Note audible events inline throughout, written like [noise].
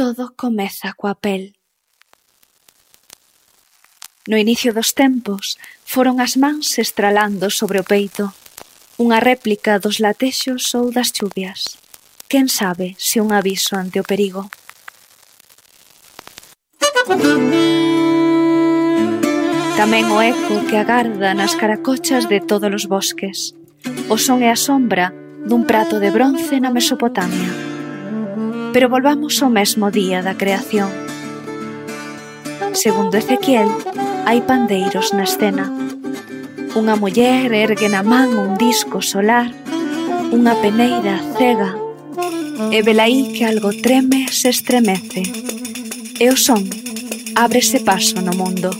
Todo comeza coa pel. No inicio dos tempos foron as mans estralando sobre o peito, unha réplica dos latexos ou das chuvias. Quen sabe se un aviso ante o perigo. Tamén o eco que agarda nas caracochas de todos os bosques. O son e a sombra dun prato de bronce na Mesopotamia Pero volvamos ao mesmo día da creación. Segundo Ezequiel, hai pandeiros na escena. Unha muller ergue na man un disco solar, unha peneira cega, e velaí que algo treme se estremece, e o son ábrese paso no mundo.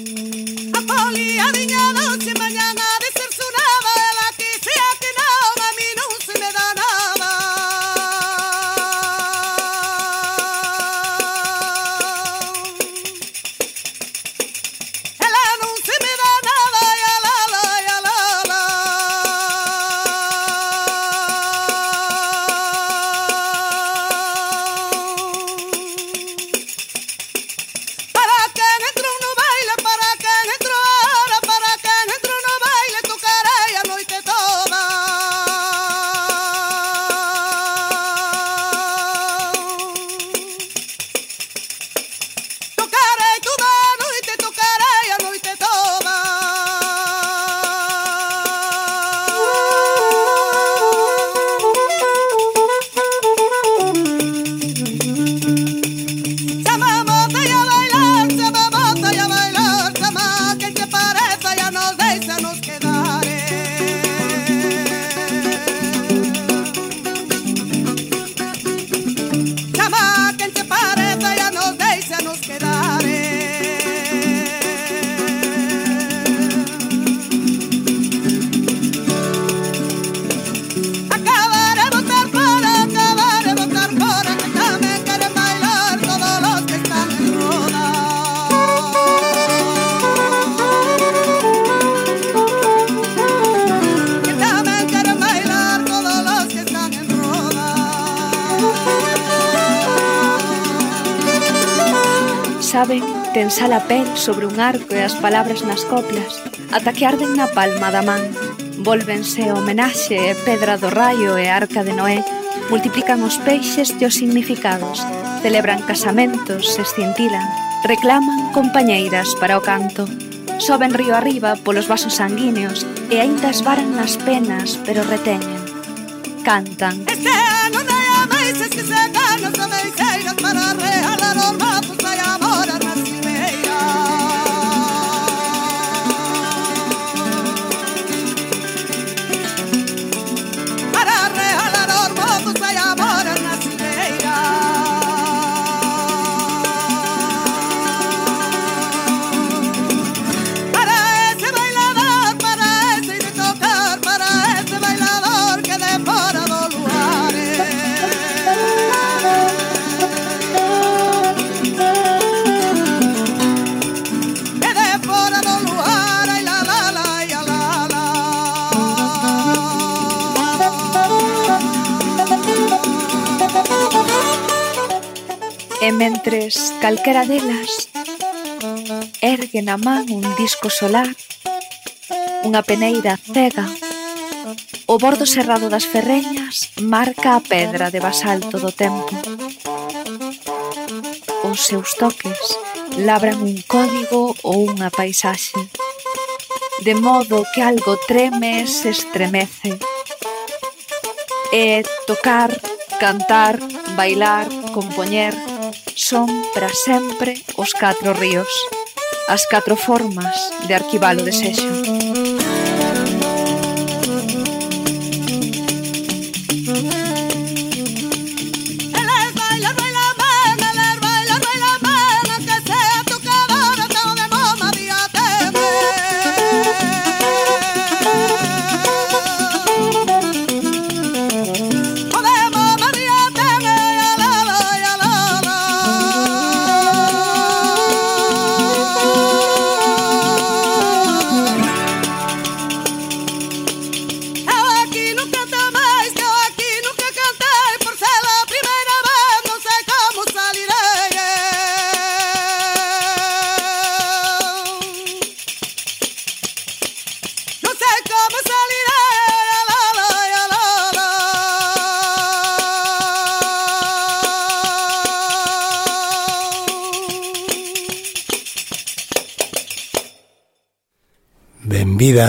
sobre un arco e as palabras nas coplas, ata que arden na palma da man. Volvense homenaxe e pedra do raio e arca de Noé, multiplican os peixes e os significados, celebran casamentos, se escintilan, reclaman compañeiras para o canto. Soben río arriba polos vasos sanguíneos e aínda esvaran nas penas, pero reteñen. Cantan. Este ano non hai máis, este ano de amais, para regalar o mato Mentres calquera delas ergue na man un disco solar, unha peneira cega, o bordo serrado das ferreñas marca a pedra de basalto do tempo. Os seus toques labran un código ou unha paisaxe, de modo que algo treme e se estremece. E tocar, cantar, bailar, compoñer, son para sempre os catro ríos, as catro formas de arquivar o desexo.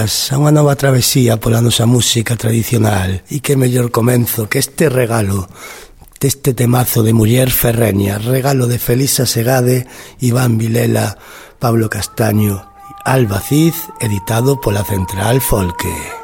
Gaiás a unha nova travesía pola nosa música tradicional e que mellor comenzo que este regalo deste temazo de Muller Ferreña, regalo de Felisa Segade, Iván Vilela, Pablo Castaño, Alba Cid, editado pola Central Folque.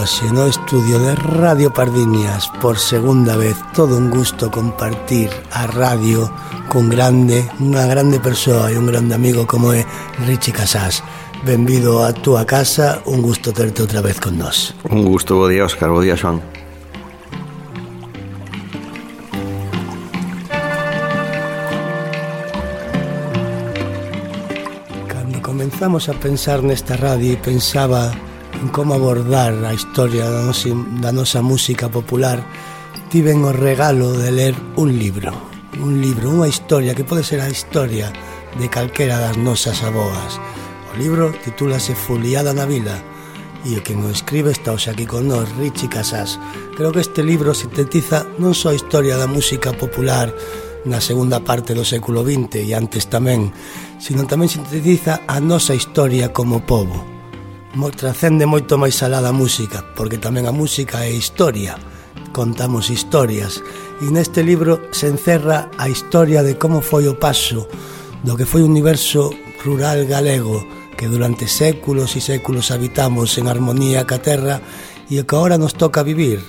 hoxe no estudio de Radio Pardiñas por segunda vez todo un gusto compartir a radio con grande, unha grande persoa e un grande amigo como é Richie Casás Benvido a túa casa, un gusto terte outra vez con nós. Un gusto, bo día Óscar, bo día Xoan Cando comenzamos a pensar nesta radio pensaba en como abordar a historia da nosa, da nosa música popular tiven o regalo de ler un libro. Un libro, unha historia que pode ser a historia de calquera das nosas aboas o libro titúlase Fuliada na Vila e o que non escribe está hoxe aquí con nós, Richie Casas. Creo que este libro sintetiza non só a historia da música popular na segunda parte do século XX e antes tamén, sino tamén sintetiza a nosa historia como povo moi, transcende moito máis alá da música, porque tamén a música é historia, contamos historias, e neste libro se encerra a historia de como foi o paso do que foi o universo rural galego que durante séculos e séculos habitamos en armonía ca terra e que agora nos toca vivir.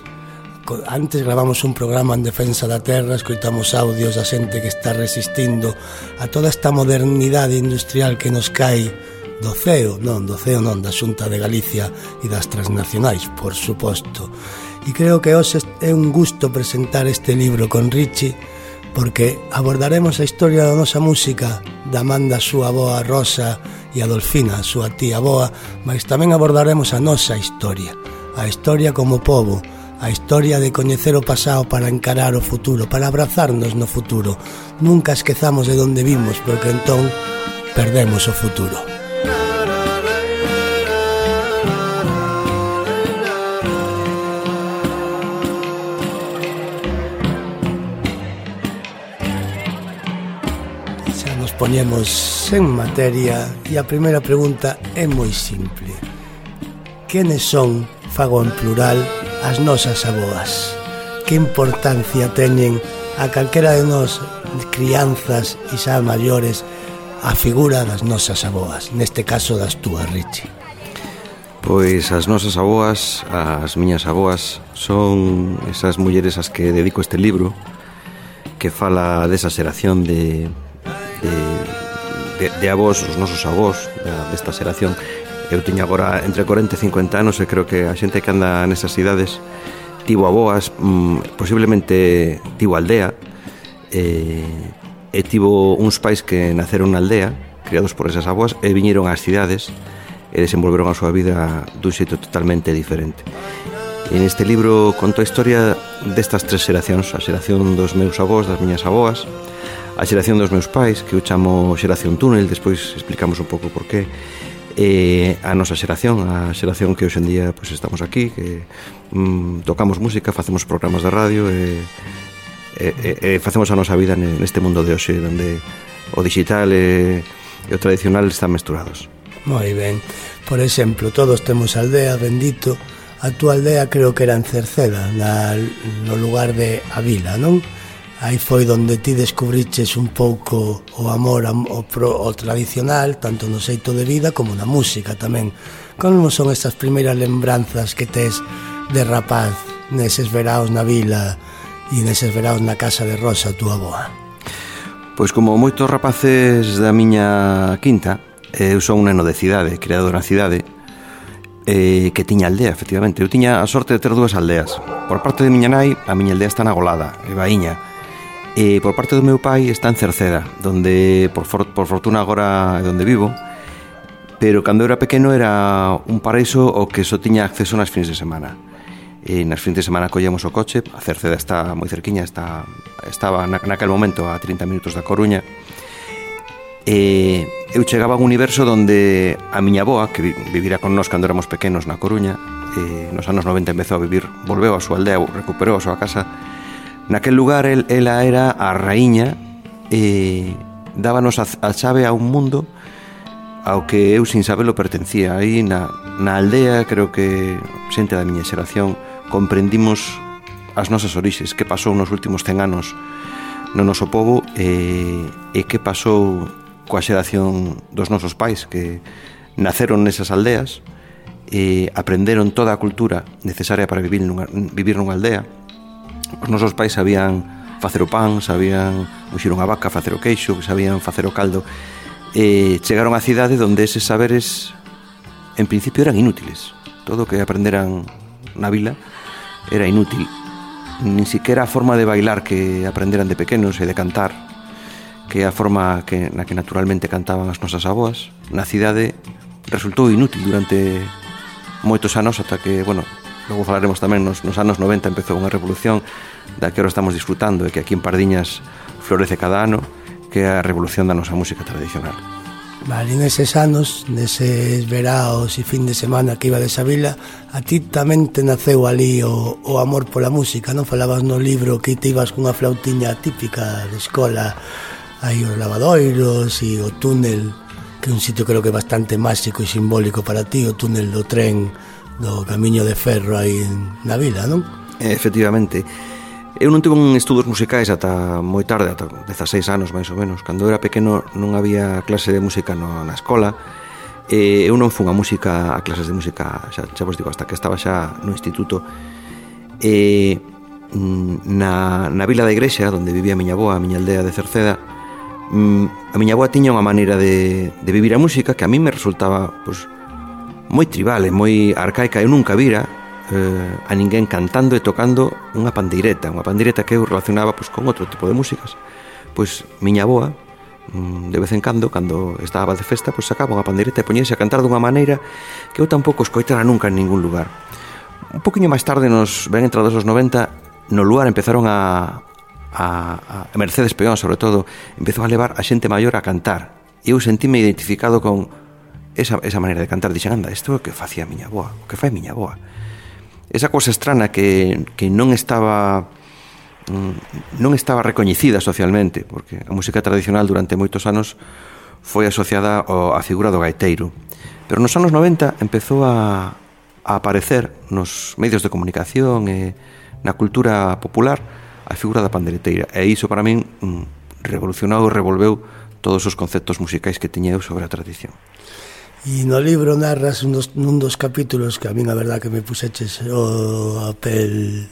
Antes gravamos un programa en defensa da terra, escoitamos audios da xente que está resistindo a toda esta modernidade industrial que nos cae do CEO, non, do CEO non, da Xunta de Galicia e das transnacionais, por suposto. E creo que hoxe é un gusto presentar este libro con Richie porque abordaremos a historia da nosa música da man da súa boa Rosa e a Dolfina, a súa tía boa, mas tamén abordaremos a nosa historia, a historia como povo, a historia de coñecer o pasado para encarar o futuro, para abrazarnos no futuro. Nunca esquezamos de onde vimos, porque entón perdemos o futuro. poñemos en materia e a primeira pregunta é moi simple. Quenes son, fago en plural, as nosas aboas? Que importancia teñen a calquera de nós, crianzas e xa maiores, a figura das nosas aboas, neste caso das túas, Richie? Pois as nosas aboas, as miñas aboas, son esas mulleres as que dedico este libro que fala desa xeración de Eh, de, de avós, os nosos avós desta xeración. Eu tiña agora entre 40 e 50 anos e creo que a xente que anda nesas idades tivo aboas, mm, posiblemente tivo aldea e, e tivo uns pais que naceron na aldea criados por esas aboas e viñeron ás cidades e desenvolveron a súa vida dun xeito totalmente diferente. E neste libro conto a historia destas tres xeracións a xeración dos meus avós, das miñas aboas a xeración dos meus pais, que eu chamo xeración túnel, despois explicamos un pouco por qué, e a nosa xeración, a xeración que hoxendía pois, estamos aquí, que mm, tocamos música, facemos programas de radio e, e, e, e facemos a nosa vida neste mundo de hoxe, onde o digital e, e o tradicional están mesturados. Moi ben. Por exemplo, todos temos aldea, bendito. A túa aldea creo que era en Cerceda, na, no lugar de Avila, non? Aí foi donde ti descubriches un pouco o amor ao, pro, ao tradicional, tanto no xeito de vida como na música tamén. Como son estas primeiras lembranzas que tes de rapaz neses veraos na vila e neses veraos na casa de Rosa, túa boa? Pois como moitos rapaces da miña quinta, eh, eu son un neno de cidade, creado na cidade, eh, que tiña aldea, efectivamente. Eu tiña a sorte de ter dúas aldeas. Por parte de miña nai, a miña aldea está na Golada, e Baíña, E por parte do meu pai está en Cerceda, donde por, for, por fortuna agora é onde vivo, pero cando era pequeno era un paraíso o que só tiña acceso nas fins de semana. E nas fins de semana collemos o coche, a Cerceda está moi cerquiña, está, estaba na, naquel momento a 30 minutos da Coruña, e eu chegaba a un universo donde a miña boa, que vivira con nós cando éramos pequenos na Coruña, e nos anos 90 empezou a vivir, volveu a súa aldea, recuperou a súa casa, Naquel lugar el, ela era a raíña e dábanos a, a chave a un mundo ao que eu sin sabelo pertencía. Aí na, na aldea, creo que xente da miña xeración, comprendimos as nosas orixes, que pasou nos últimos 100 anos no noso povo e, e que pasou coa xeración dos nosos pais que naceron nesas aldeas e aprenderon toda a cultura necesaria para vivir nunha, vivir nunha aldea os nosos pais sabían facer o pan, sabían muxir unha vaca, facer o queixo, sabían facer o caldo. E chegaron á cidade onde eses saberes en principio eran inútiles. Todo o que aprenderan na vila era inútil. Nin siquiera a forma de bailar que aprenderan de pequenos e de cantar, que é a forma que, na que naturalmente cantaban as nosas aboas, na cidade resultou inútil durante moitos anos ata que, bueno, logo falaremos tamén nos, nos anos 90 empezou unha revolución da que ahora estamos disfrutando e que aquí en Pardiñas florece cada ano que é a revolución da nosa música tradicional Vale, neses anos, neses veraos e fin de semana que iba de vila, a ti tamén te naceu ali o, o amor pola música, non? Falabas no libro que te ibas cunha flautiña típica de escola, aí os lavadoiros e o túnel, que é un sitio creo que bastante máxico e simbólico para ti, o túnel do tren do Camiño de Ferro aí na vila, non? Efectivamente. Eu non tive un estudos musicais ata moi tarde, ata 16 anos máis ou menos. Cando era pequeno non había clase de música no, na escola. E eu non fun a música a clases de música, xa, xa vos digo, hasta que estaba xa no instituto. E mm, na, na vila da igrexa, onde vivía a miña boa, a miña aldea de Cerceda, mm, a miña boa tiña unha maneira de, de vivir a música que a mí me resultaba, pois, pues, moi tribal e moi arcaica. Eu nunca vira eh, a ninguén cantando e tocando unha pandeireta, unha pandeireta que eu relacionaba pois, con outro tipo de músicas. Pois miña boa, mm, de vez en cando, cando estaba de festa, pois sacaba unha pandeireta e poñese a cantar dunha maneira que eu tampouco escoitara nunca en ningún lugar. Un poquinho máis tarde, nos ben entrados os 90, no lugar empezaron a, a, a Mercedes Peón, sobre todo, empezou a levar a xente maior a cantar. E eu sentíme identificado con, esa, esa maneira de cantar dixen, anda, isto é o que facía a miña boa o que fai miña boa esa cosa estrana que, que non estaba mm, non estaba recoñecida socialmente, porque a música tradicional durante moitos anos foi asociada ao, a figura do gaiteiro. Pero nos anos 90 empezou a, a aparecer nos medios de comunicación e na cultura popular a figura da pandereteira. E iso para min mm, revolucionou e revolveu todos os conceptos musicais que tiñeu sobre a tradición. E no libro narras un dos, nun dos capítulos que a min a verdad que me puseches o a pel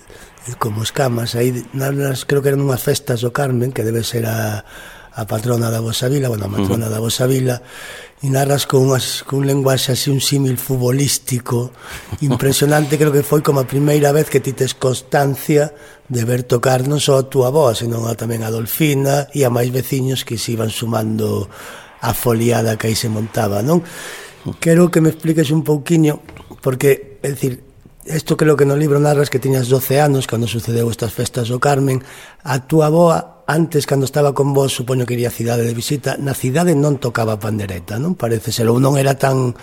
como escamas aí narras, creo que eran unhas festas do Carmen que debe ser a, a patrona da vosa vila, bueno, a matrona uh -huh. da vosa vila e narras con, unhas, con un lenguaxe así un símil futbolístico impresionante, creo que foi como a primeira vez que ti tes constancia de ver tocar non só a túa voz, senón a, tamén a Dolfina e a máis veciños que se iban sumando a foliada que aí se montaba, non? Quero que me expliques un pouquiño, porque, é dicir, isto que lo que no libro narras que tiñas 12 anos cando sucedeu estas festas do Carmen, a túa boa antes cando estaba con vos, supoño que iría a cidade de visita, na cidade non tocaba pandereta, non? Parece ser, ou non era tan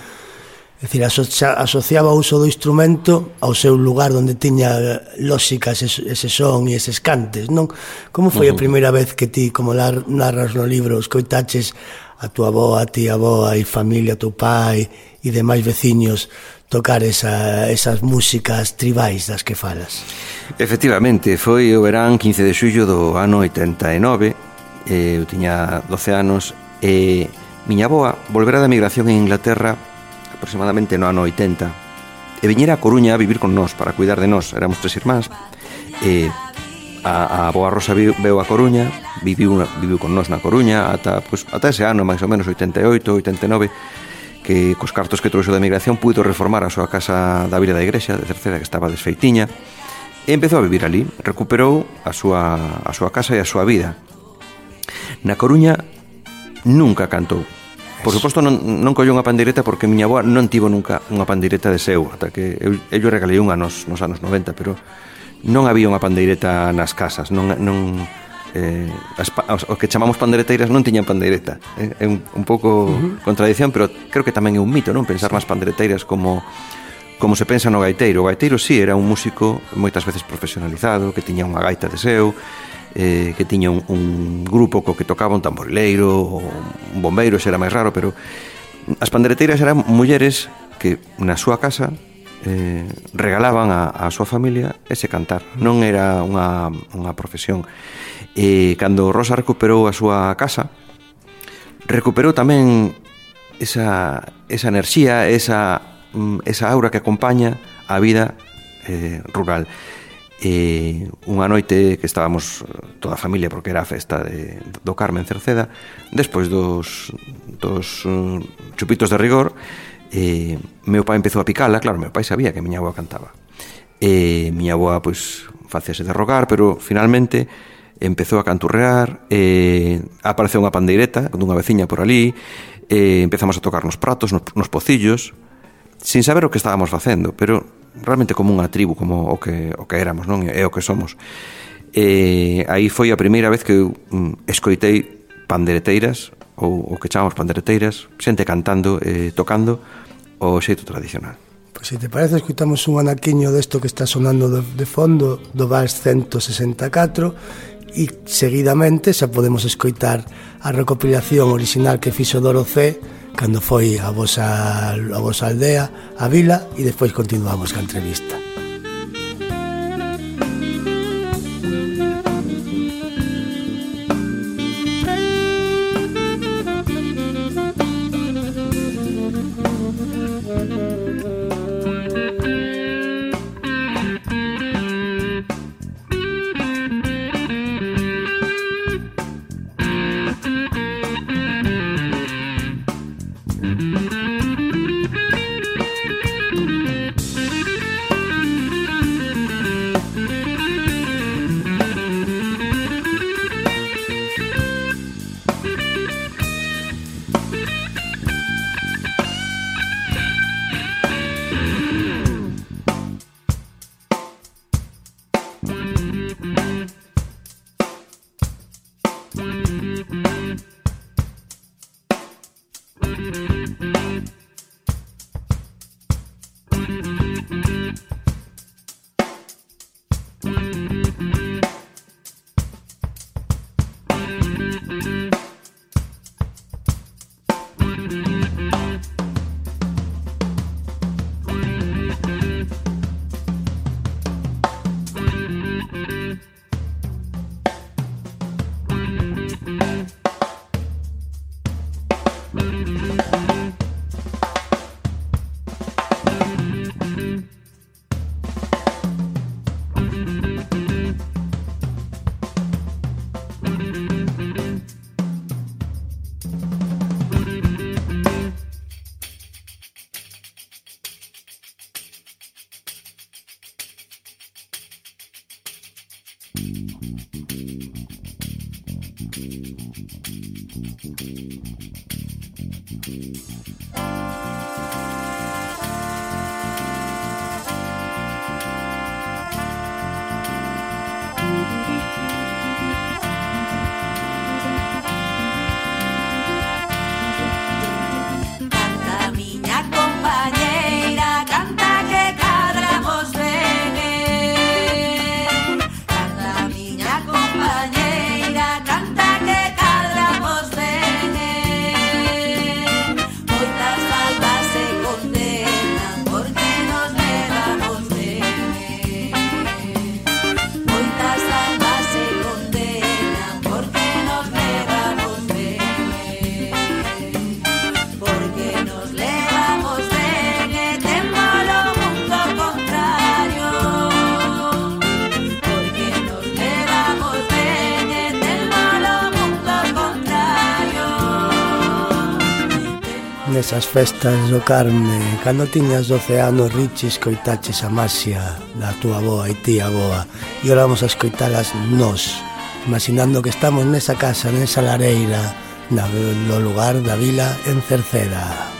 É dicir, asocia, asociaba o uso do instrumento ao seu lugar onde tiña lóxica ese, ese son e eses cantes, non? Como foi uh -huh. a primeira vez que ti, como narras no libro, escoitaches a tua avó, a tía avó, e familia, a teu pai e demais veciños tocar esa, esas músicas tribais das que falas. Efectivamente, foi o verán 15 de xullo do ano 89, eh, eu tiña 12 anos, e miña avoa volverá da migración en Inglaterra aproximadamente no ano 80, e viñera a Coruña a vivir con nós para cuidar de nós, éramos tres irmáns, e a, a boa Rosa viu, veu a Coruña, viviu, viviu con nós na Coruña ata, pues, ata ese ano, máis ou menos, 88, 89, que cos cartos que trouxo da migración puido reformar a súa casa da Vila da Igrexa, de Cerceda, que estaba desfeitiña, e empezou a vivir ali, recuperou a súa, a súa casa e a súa vida. Na Coruña nunca cantou, Por suposto non, non colleu unha pandireta porque miña avoa non tivo nunca unha pandireta de seu, ata que eu, eu regalei unha nos, nos anos 90, pero non había unha pandeireta nas casas, non, non eh, as, os, os que chamamos pandereteiras non tiñan pandeireta. É, é un, un pouco uh -huh. contradición, pero creo que tamén é un mito, non? Pensar nas pandereteiras como como se pensa no gaiteiro. O gaiteiro sí era un músico moitas veces profesionalizado, que tiña unha gaita de seu, eh, que tiña un, un grupo co que tocaba un tamborileiro, un bombeiro, xa era máis raro, pero as pandereteiras eran mulleres que na súa casa eh, regalaban a, a súa familia ese cantar. Non era unha, unha profesión. E cando Rosa recuperou a súa casa, recuperou tamén esa, esa enerxía, esa, mm, esa aura que acompaña a vida eh, rural. E unha noite que estábamos eh, toda a familia porque era a festa de, do Carmen Cerceda, despois dos, dos eh, chupitos de rigor, eh, meu pai empezou a picala, claro, meu pai sabía que miña avoa cantaba. E eh, miña avoa, pois, facese de rogar, pero finalmente empezou a canturrear, eh, apareceu unha pandeireta dunha veciña por ali, eh, empezamos a tocar nos pratos, nos, nos pocillos, sin saber o que estábamos facendo, pero realmente como unha tribu, como o que, o que éramos, non? É o que somos. E eh, aí foi a primeira vez que eu mm, escoitei pandereteiras ou o que chamamos pandereteiras, xente cantando e eh, tocando o xeito tradicional. Pois se te parece, escutamos un anaquiño desto que está sonando de, de fondo do Vals 164 e seguidamente xa podemos escoitar a recopilación original que fixo Doro C cando foi a vosa, a vosa aldea, a vila e despois continuamos ca entrevista. as festas do Carme Cando tiñas 12 anos Richis coitaches a maxia da túa boa e tía boa E ahora vamos a escoitalas nos Imaginando que estamos nesa casa, nesa lareira No lugar da vila en Cerceda.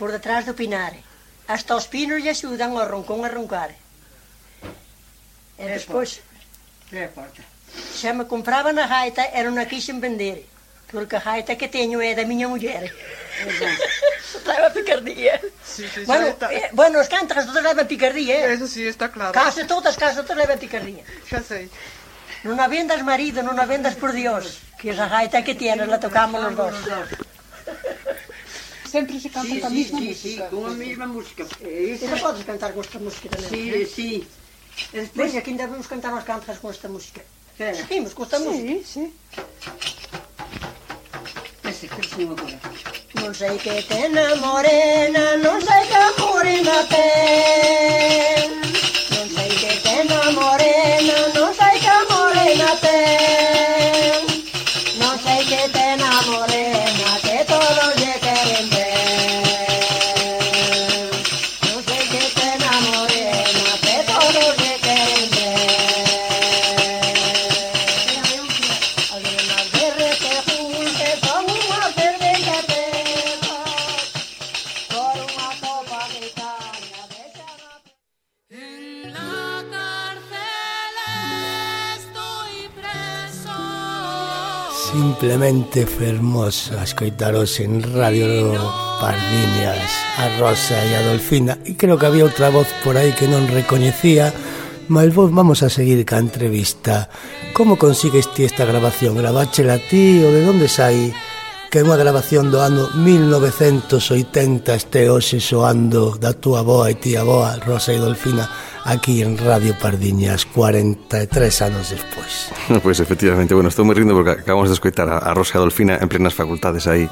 por detrás do pinare. Hasta os pinos lle axudan ao roncón a roncar. E despois... Que porta? Xa me compraban a gaita, era unha quixen vender. Porque a gaita que teño é da miña muller. [laughs] Traeba picardía. Sí, sí, bueno, está... eh, bueno, os cantas todas levan picardía, eh? Eso sí, está claro. Case todas, case todas levan picardía. Xa sei. Non a vendas marido, non a vendas por Dios, que esa gaita que tienes la tocamos los dos sempre se canta sí, a mesma sí, música. Sí, con a mesma música. E esa... Esa podes cantar con esta música tamén. Sí, eh? sí. E despois, aquí ainda vamos cantar as cantas con esta música. Espera. Seguimos con esta sí, música. Sí, sí. Ese que se me ocurre. Non sei que tena morena, non sei que a morena ten. simplemente fermosa Escoitaros en Radio Pardiñas A Rosa e a Dolfina E creo que había outra voz por aí que non recoñecía Mas vos vamos a seguir ca entrevista Como consigues ti esta grabación? Graváchela ti ou de onde sai? Que é unha grabación do ano 1980 Este hoxe soando da túa boa e tía boa Rosa e Dolfina aquí en Radio Pardiñas 43 anos despois. [laughs] Pois pues, efectivamente, bueno, estou moi rindo porque acabamos de escoitar a Rosa Adolfina en plenas facultades aí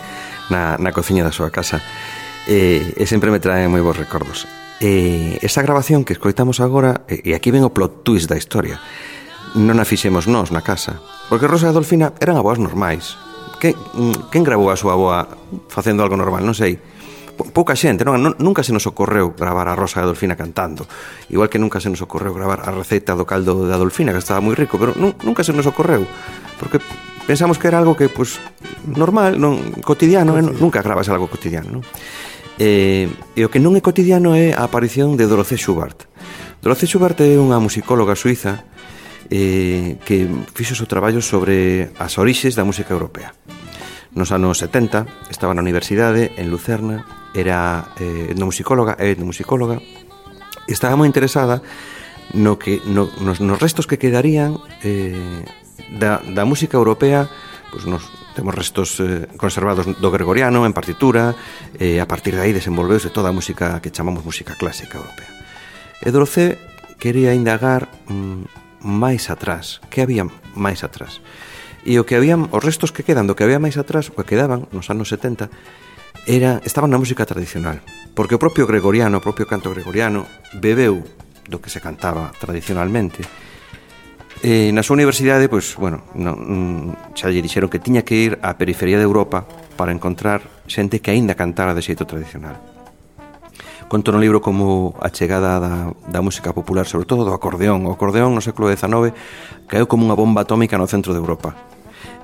na, na cociña da súa casa eh, e sempre me trae moi bons recordos. Eh, esa grabación que escoitamos agora, e aquí ven o plot twist da historia, non a fixemos nós na casa, porque Rosa Adolfina eran aboas normais. Que, mm, quen grabou a súa avoa facendo algo normal? Non sei pouca xente, non, non, nunca se nos ocorreu gravar a Rosa e a cantando. Igual que nunca se nos ocorreu gravar a receita do caldo de Adolfina, que estaba moi rico, pero nun, nunca se nos ocorreu, porque pensamos que era algo que pues, normal, non cotidiano, eh, nunca grabas algo cotidiano, non? E, e o que non é cotidiano é a aparición de Dorothe Schubert. Dorothe Schubert é unha musicóloga suiza eh, que fixo o seu traballo sobre as orixes da música europea. Nos anos 70 estaba na universidade en Lucerna, era eh, etnomusicóloga e etnomusicóloga e estaba moi interesada no que no, nos, nos restos que quedarían eh, da, da música europea pues nos, temos restos eh, conservados do gregoriano en partitura e eh, a partir de aí desenvolveuse toda a música que chamamos música clásica europea. E Dorocé quería indagar mm, máis atrás, que había máis atrás e o que habían, os restos que quedan do que había máis atrás, o que quedaban nos anos 70, era, estaban na música tradicional, porque o propio gregoriano, o propio canto gregoriano, bebeu do que se cantaba tradicionalmente. E na súa universidade, pois, bueno, non, mm, xa lle dixeron que tiña que ir á periferia de Europa para encontrar xente que aínda cantara de xeito tradicional conto no libro como a chegada da, da música popular, sobre todo do acordeón. O acordeón no século XIX caeu como unha bomba atómica no centro de Europa.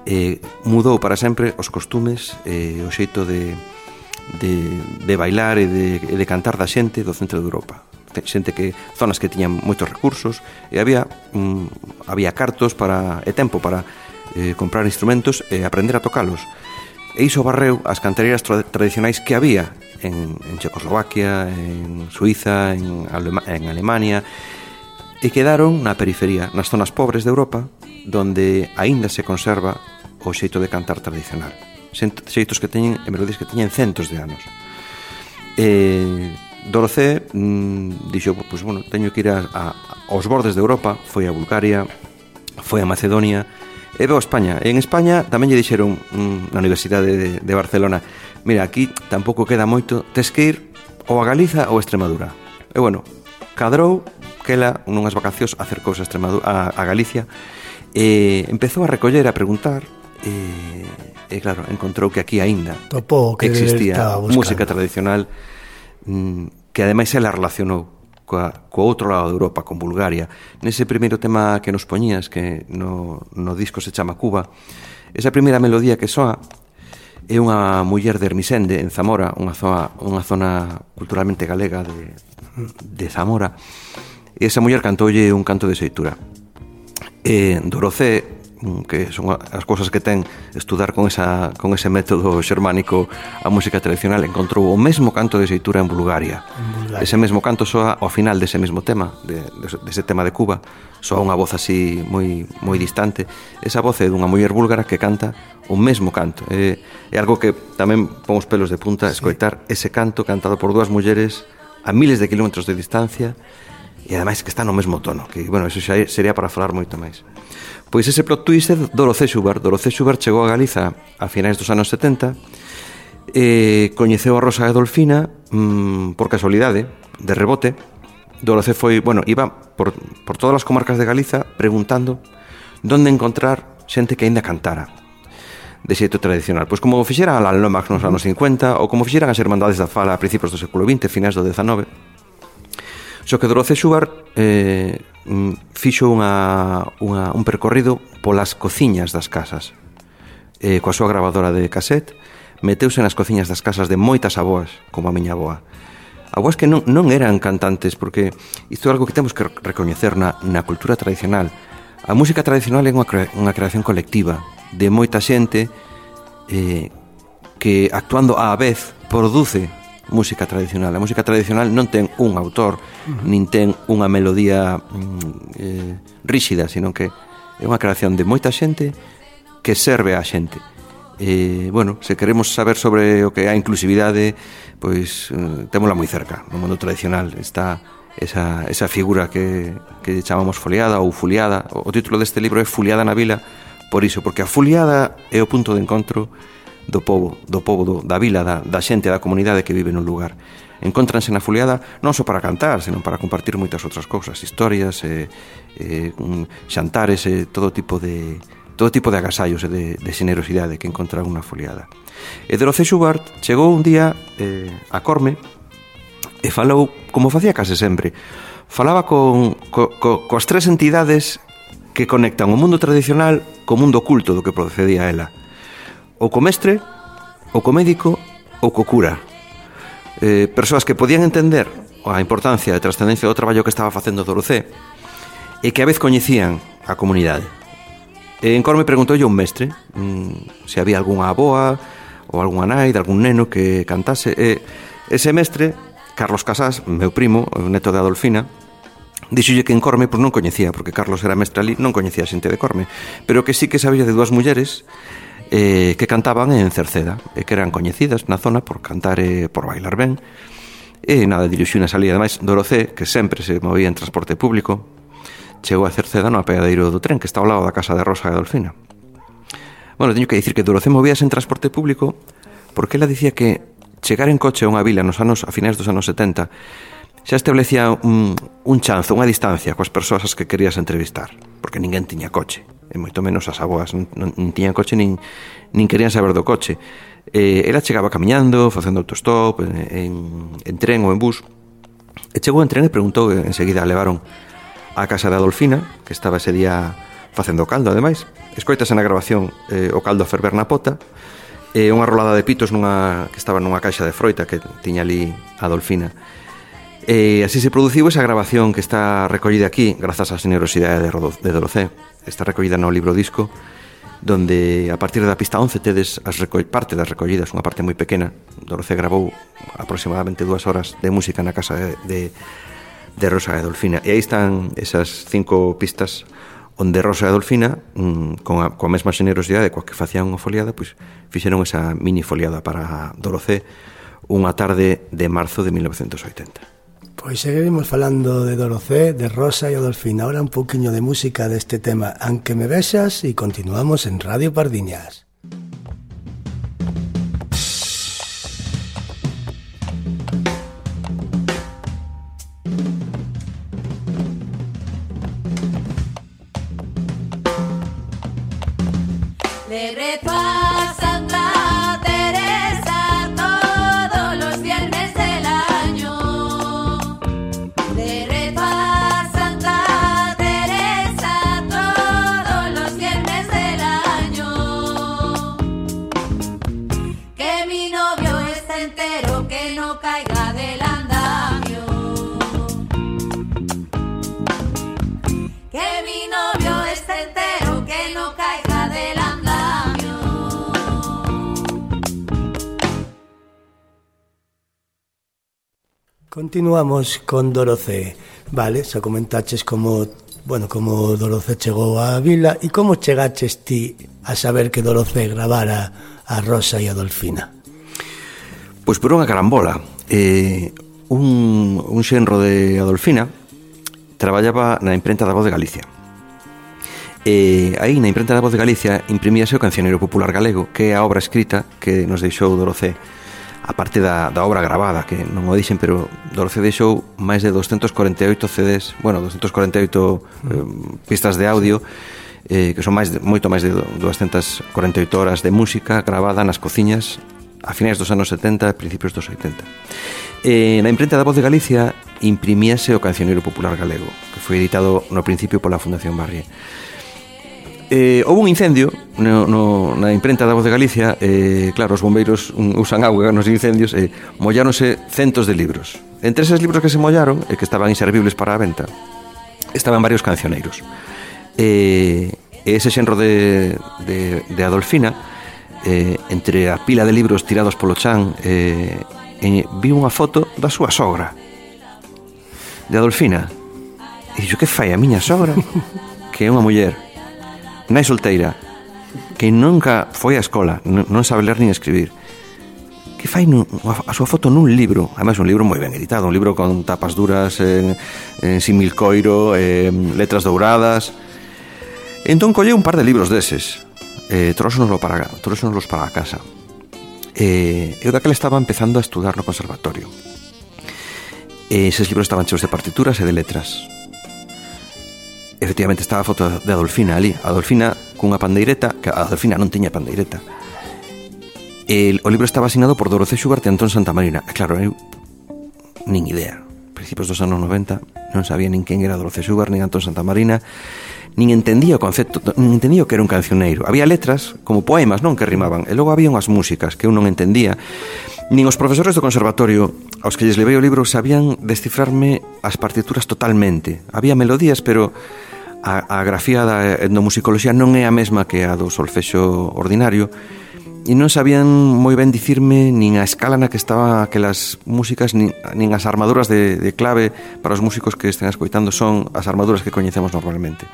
Eh, mudou para sempre os costumes, eh, o xeito de, de, de bailar e de, e de cantar da xente do centro de Europa xente que zonas que tiñan moitos recursos e había mm, había cartos para e tempo para eh, comprar instrumentos e aprender a tocalos E iso barreu as cantereiras tra tradicionais que había en, en Checoslovaquia, en Suiza, en, Alema en Alemania, e quedaron na periferia, nas zonas pobres de Europa, donde aínda se conserva o xeito de cantar tradicional. Xeitos que teñen, e melodías que teñen centos de anos. E Dorocé mmm, dixo, pois, pues, bueno, teño que ir a, a, aos bordes de Europa, foi a Bulgaria, foi a Macedonia, E veo España. En España tamén lle dixeron mm, na Universidade de, de Barcelona mira, aquí tampouco queda moito, tes que ir ou a Galiza ou a Extremadura. E bueno, cadrou, quela nunhas vacacións acercouse a, Extremadura, a, a Galicia e empezou a recoller, a preguntar e, e claro, encontrou que aquí aínda Topou que existía música tradicional mm, que ademais ela relacionou coa, co outro lado de Europa, con Bulgaria. Nese primeiro tema que nos poñías, que no, no disco se chama Cuba, esa primeira melodía que soa é unha muller de Hermisende, en Zamora, unha zona, unha zona culturalmente galega de, de Zamora, e esa muller cantoulle un canto de seitura. E Dorocé Mm, que son as cousas que ten estudar con, esa, con ese método xermánico a música tradicional encontrou o mesmo canto de xeitura en Bulgaria, en Bulgaria. ese mesmo canto soa ao final dese mesmo tema de, de, dese tema de Cuba soa unha voz así moi, moi distante esa voz é dunha muller búlgara que canta o mesmo canto é, é algo que tamén pomos pelos de punta escoitar sí. ese canto cantado por dúas mulleres a miles de kilómetros de distancia e ademais que está no mesmo tono, que, bueno, eso xa sería para falar moito máis. Pois ese plot twist é Dorocé Schubert. Dorocé Schubert chegou a Galiza a finais dos anos 70, eh, coñeceu a Rosa Adolfina mmm, por casualidade, de rebote. Dorocé foi, bueno, iba por, por todas as comarcas de Galiza preguntando donde encontrar xente que aínda cantara, de xeito tradicional. Pois como fixera a Lalno nos anos 50 ou como fixeran as Hermandades da Fala a principios do século XX, finais do XIX, Só que Doroce Xubar eh, mm, fixo unha, unha, un percorrido polas cociñas das casas. Eh, coa súa grabadora de cassette meteuse nas cociñas das casas de moitas avoas como a miña avoa. Aboas que non, non eran cantantes porque isto é algo que temos que recoñecer na, na cultura tradicional. A música tradicional é unha, unha creación colectiva de moita xente eh, que actuando á vez produce música tradicional. A música tradicional non ten un autor, uh -huh. nin ten unha melodía mm, eh, ríxida, sino que é unha creación de moita xente que serve á xente. Eh, bueno, se queremos saber sobre o que é a inclusividade, pois eh, témola moi cerca. No mundo tradicional está esa, esa figura que, que chamamos foliada ou fuliada. O, o título deste libro é Fuliada na vila, por iso, porque a fuliada é o punto de encontro do povo, do povo do, da vila, da, da xente, da comunidade que vive no lugar. Encontranse na foliada non só para cantar, senón para compartir moitas outras cousas, historias, eh, eh, xantares, eh, todo tipo de todo tipo de agasallos e de, de xenerosidade que encontraron na foliada. E Droce Schubert chegou un día eh, a Corme e falou, como facía case sempre, falaba con, co, co, coas tres entidades que conectan o mundo tradicional co mundo oculto do que procedía ela ou co mestre, ou co médico, ou co cura. Eh, persoas que podían entender a importancia e trascendencia do traballo que estaba facendo Dorucé e que a vez coñecían a comunidade. E en Corme preguntoulle un mestre mm, se había algunha aboa ou algunha nai de algún neno que cantase. E ese mestre, Carlos Casás, meu primo, o neto de Adolfina, Dixolle que en Corme pois non coñecía, porque Carlos era mestre ali, non coñecía xente de Corme, pero que sí que sabía de dúas mulleres eh, que cantaban en Cerceda, e que eran coñecidas na zona por cantar e por bailar ben. E nada, dirixiu unha salida Ademais, Dorocé, que sempre se movía en transporte público, chegou a Cerceda no apeadeiro do tren, que está ao lado da casa de Rosa e Adolfina. Bueno, teño que dicir que Dorocé movíase en transporte público porque ela dicía que chegar en coche a unha vila nos anos a finais dos anos 70 xa establecía un, un chanzo, unha distancia coas persoas as que querías entrevistar, porque ninguén tiña coche e moito menos as aboas non, non, non tiñan coche nin, nin querían saber do coche. Eh, ela chegaba camiñando, facendo autostop en, en, en tren ou en bus e chegou en tren e preguntou enseguida levaron á casa da Adolfina que estaba ese día facendo caldo ademais. Escoitase na grabación eh, o caldo a ferver na pota e unha rolada de pitos nunha, que estaba nunha caixa de froita que tiña ali a Adolfina. E así se produciu esa grabación que está recollida aquí, grazas á generosidade de, Rodo, de Dolocé. Está recollida no libro disco, donde a partir da pista 11 tedes as parte das recollidas, unha parte moi pequena. Dolocé grabou aproximadamente dúas horas de música na casa de, de, de Rosa e Dolfina. E aí están esas cinco pistas onde Rosa e Dolfina, mmm, con a, coa mesma generosidade coa que facían unha foliada, pois, fixeron esa mini foliada para Dolocé unha tarde de marzo de 1980. Pois seguiremos falando de Dorocé, de Rosa e Adolfina. Ahora un poquinho de música deste tema Aunque me besas e continuamos en Radio Pardiñas. Continuamos con Dorocé, vale? Xa comentaches como, bueno, como Dorocé chegou á vila e como chegaches ti a saber que Dorocé gravara a Rosa e a Dolfina? Pois por unha carambola. Eh, un, un xenro de Adolfina traballaba na imprenta da Voz de Galicia. E eh, aí na imprenta da Voz de Galicia imprimíase o cancionero popular galego, que é a obra escrita que nos deixou Dorocé a parte da, da obra gravada, que non o dixen, pero do CD Show máis de 248 CDs, bueno, 248 eh, pistas de audio, eh, que son máis de, moito máis de 248 horas de música gravada nas cociñas a finais dos anos 70 e principios dos 80. Eh, na imprenta da Voz de Galicia imprimíase o Cancioneiro Popular Galego, que foi editado no principio pola Fundación Barrié eh, houve un incendio no, no, na imprenta da Voz de Galicia eh, claro, os bombeiros usan auga nos incendios e eh, molláronse centos de libros. Entre eses libros que se mollaron e eh, que estaban inservibles para a venta estaban varios cancioneiros. Eh, e eh, ese xenro de, de, de Adolfina eh, entre a pila de libros tirados polo chan eh, eh, vi unha foto da súa sogra de Adolfina. E dixo, que fai a miña sogra? [laughs] que é unha muller nai solteira, que nunca foi á escola, non sabe ler nin escribir, que fai nun, a súa foto nun libro, ademais un libro moi ben editado, un libro con tapas duras, eh, eh, en, en similcoiro, en eh, letras douradas. Entón colle un par de libros deses, eh, tróxonoslo para, tróxonoslos para a casa. Eh, eu daquela estaba empezando a estudar no conservatorio. Eh, eses libros estaban cheos de partituras e de letras efectivamente estaba a foto de Adolfina ali, Adolfina cunha pandeireta, que a Adolfina non tiña pandeireta. El, o libro estaba asignado por Dorothy Xugarte e Antón Santamarina. E claro, eu nin idea. Principios dos anos 90 non sabía nin quen era Dorothy Xugarte nin Antón Santamarina, nin entendía o concepto, nin entendía o que era un cancioneiro. Había letras como poemas, non, que rimaban, e logo había unhas músicas que eu non entendía. Nin os profesores do conservatorio aos que lles levei o libro sabían descifrarme as partituras totalmente. Había melodías, pero a, a grafía da etnomusicoloxía non é a mesma que a do solfexo ordinario e non sabían moi ben dicirme nin a escala na que estaba aquelas músicas nin, nin as armaduras de, de clave para os músicos que estén escoitando son as armaduras que coñecemos normalmente.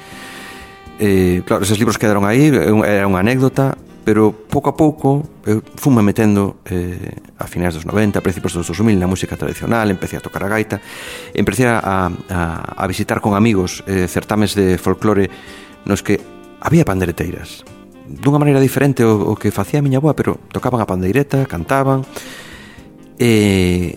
Eh, claro, eses libros quedaron aí é unha anécdota pero pouco a pouco eh, eu fume metendo eh, a finais dos 90, a principios dos 2000 na música tradicional, empecé a tocar a gaita empecé a, a, a visitar con amigos eh, certames de folclore nos que había pandereteiras. Dunha maneira diferente o, o que facía a miña boa, pero tocaban a pandeireta, cantaban e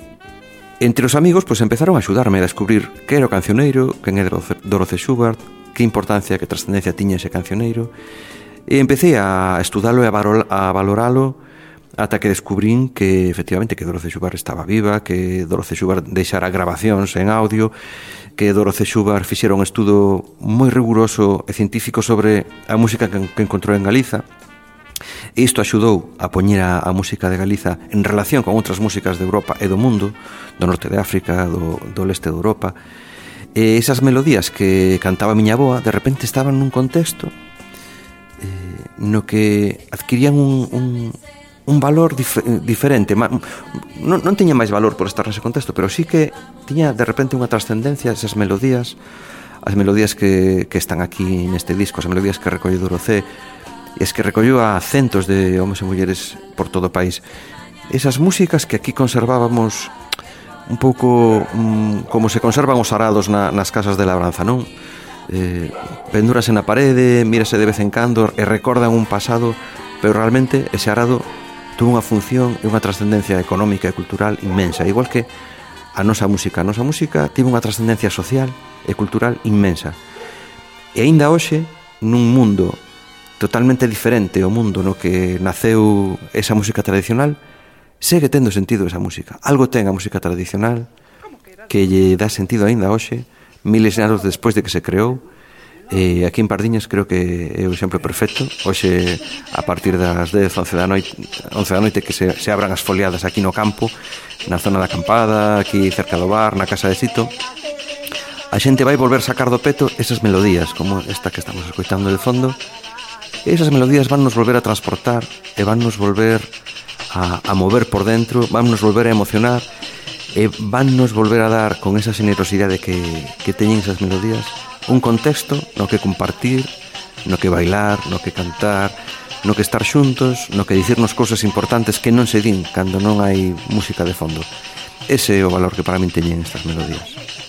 entre os amigos pois empezaron a axudarme a descubrir que era o cancioneiro, quen era Doroce Schubert, que importancia, que trascendencia tiña ese cancioneiro E empecé a estudalo e a, a valoralo ata que descubrín que efectivamente que Doroce Xubar estaba viva, que Doroce Xubar deixara grabacións en audio, que Doroce Xubar fixera un estudo moi riguroso e científico sobre a música que, que encontrou en Galiza. E isto axudou a poñer a, a música de Galiza en relación con outras músicas de Europa e do mundo, do norte de África, do, do leste de Europa. E esas melodías que cantaba miña boa, de repente estaban nun contexto no que adquirían un, un, un valor dif diferente. Ma, non, non tiña máis valor por estar nese contexto, pero sí que tiña de repente unha trascendencia esas melodías, as melodías que, que están aquí neste disco, as melodías que recolle Dorocé, e es que recolleu a centos de homes e mulleres por todo o país. Esas músicas que aquí conservábamos un pouco mm, como se conservan os arados na, nas casas de labranza, non? eh, pendúrase na parede, mírase de vez en cando e recordan un pasado, pero realmente ese arado tuvo unha función e unha trascendencia económica e cultural inmensa, igual que a nosa música. A nosa música tivo unha trascendencia social e cultural inmensa. E aínda hoxe, nun mundo totalmente diferente ao mundo no que naceu esa música tradicional, segue tendo sentido esa música. Algo ten a música tradicional que lle dá sentido aínda hoxe, miles de anos despois de que se creou, E aquí en Pardiñas creo que é o exemplo perfecto. Hoxe, a partir das 10, 11 da noite, 11 da noite que se, se abran as foliadas aquí no campo, na zona da acampada, aquí cerca do bar, na casa de Sito, a xente vai volver sacar do peto esas melodías, como esta que estamos escoitando de fondo, e esas melodías van nos volver a transportar e van nos volver a, a mover por dentro, van nos volver a emocionar e vannos volver a dar con esa generosidade que, que teñen esas melodías un contexto no que compartir, no que bailar, no que cantar, no que estar xuntos, no que dicirnos cousas importantes que non se din cando non hai música de fondo. Ese é o valor que para min teñen estas melodías.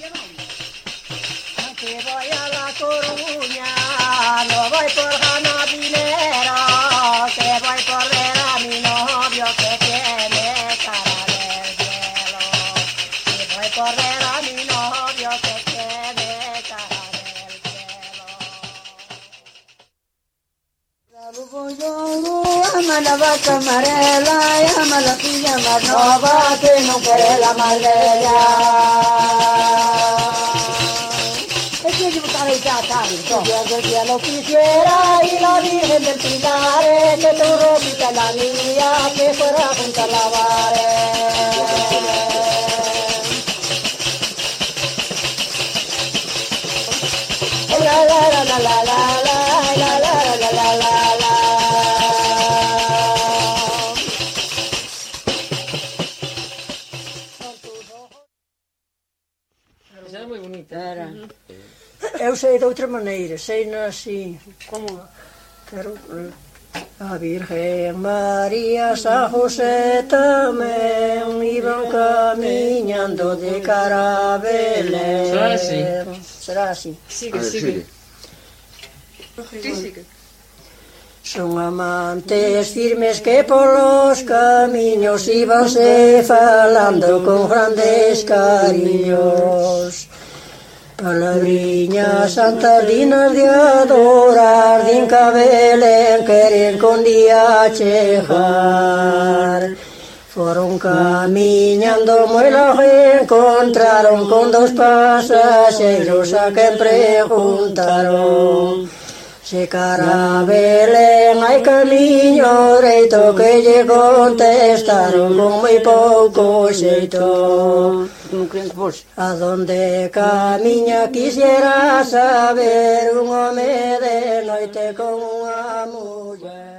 Ama la vaca amarela, ama la pilla más que no quiere la más bella. Es que yo estaba ya tarde, yo del cielo quisiera y la Virgen del Pilar, eh, que tu ropita la mía, que fuera junto a la La la la la la la la Era. Eu sei de outra maneira, sei así, como... Pero, eh, a Virgen María, San José tamén iban camiñando de cara a Belén. Será así? Será así. Sigue, ver, sigue. sigue. Son amantes firmes que polos camiños íbanse falando con grandes cariños. Palabriña santa dinas de adorar, din cabelen querer con día chejar. Foron camiñando moi longe, encontraron con dos pasaxeiros a quen preguntaron. Se cara a Belén hai camiño reito que lle contestaron con moi pouco xeito non creen que vos. A donde camiña quisiera saber un home de noite con unha muller.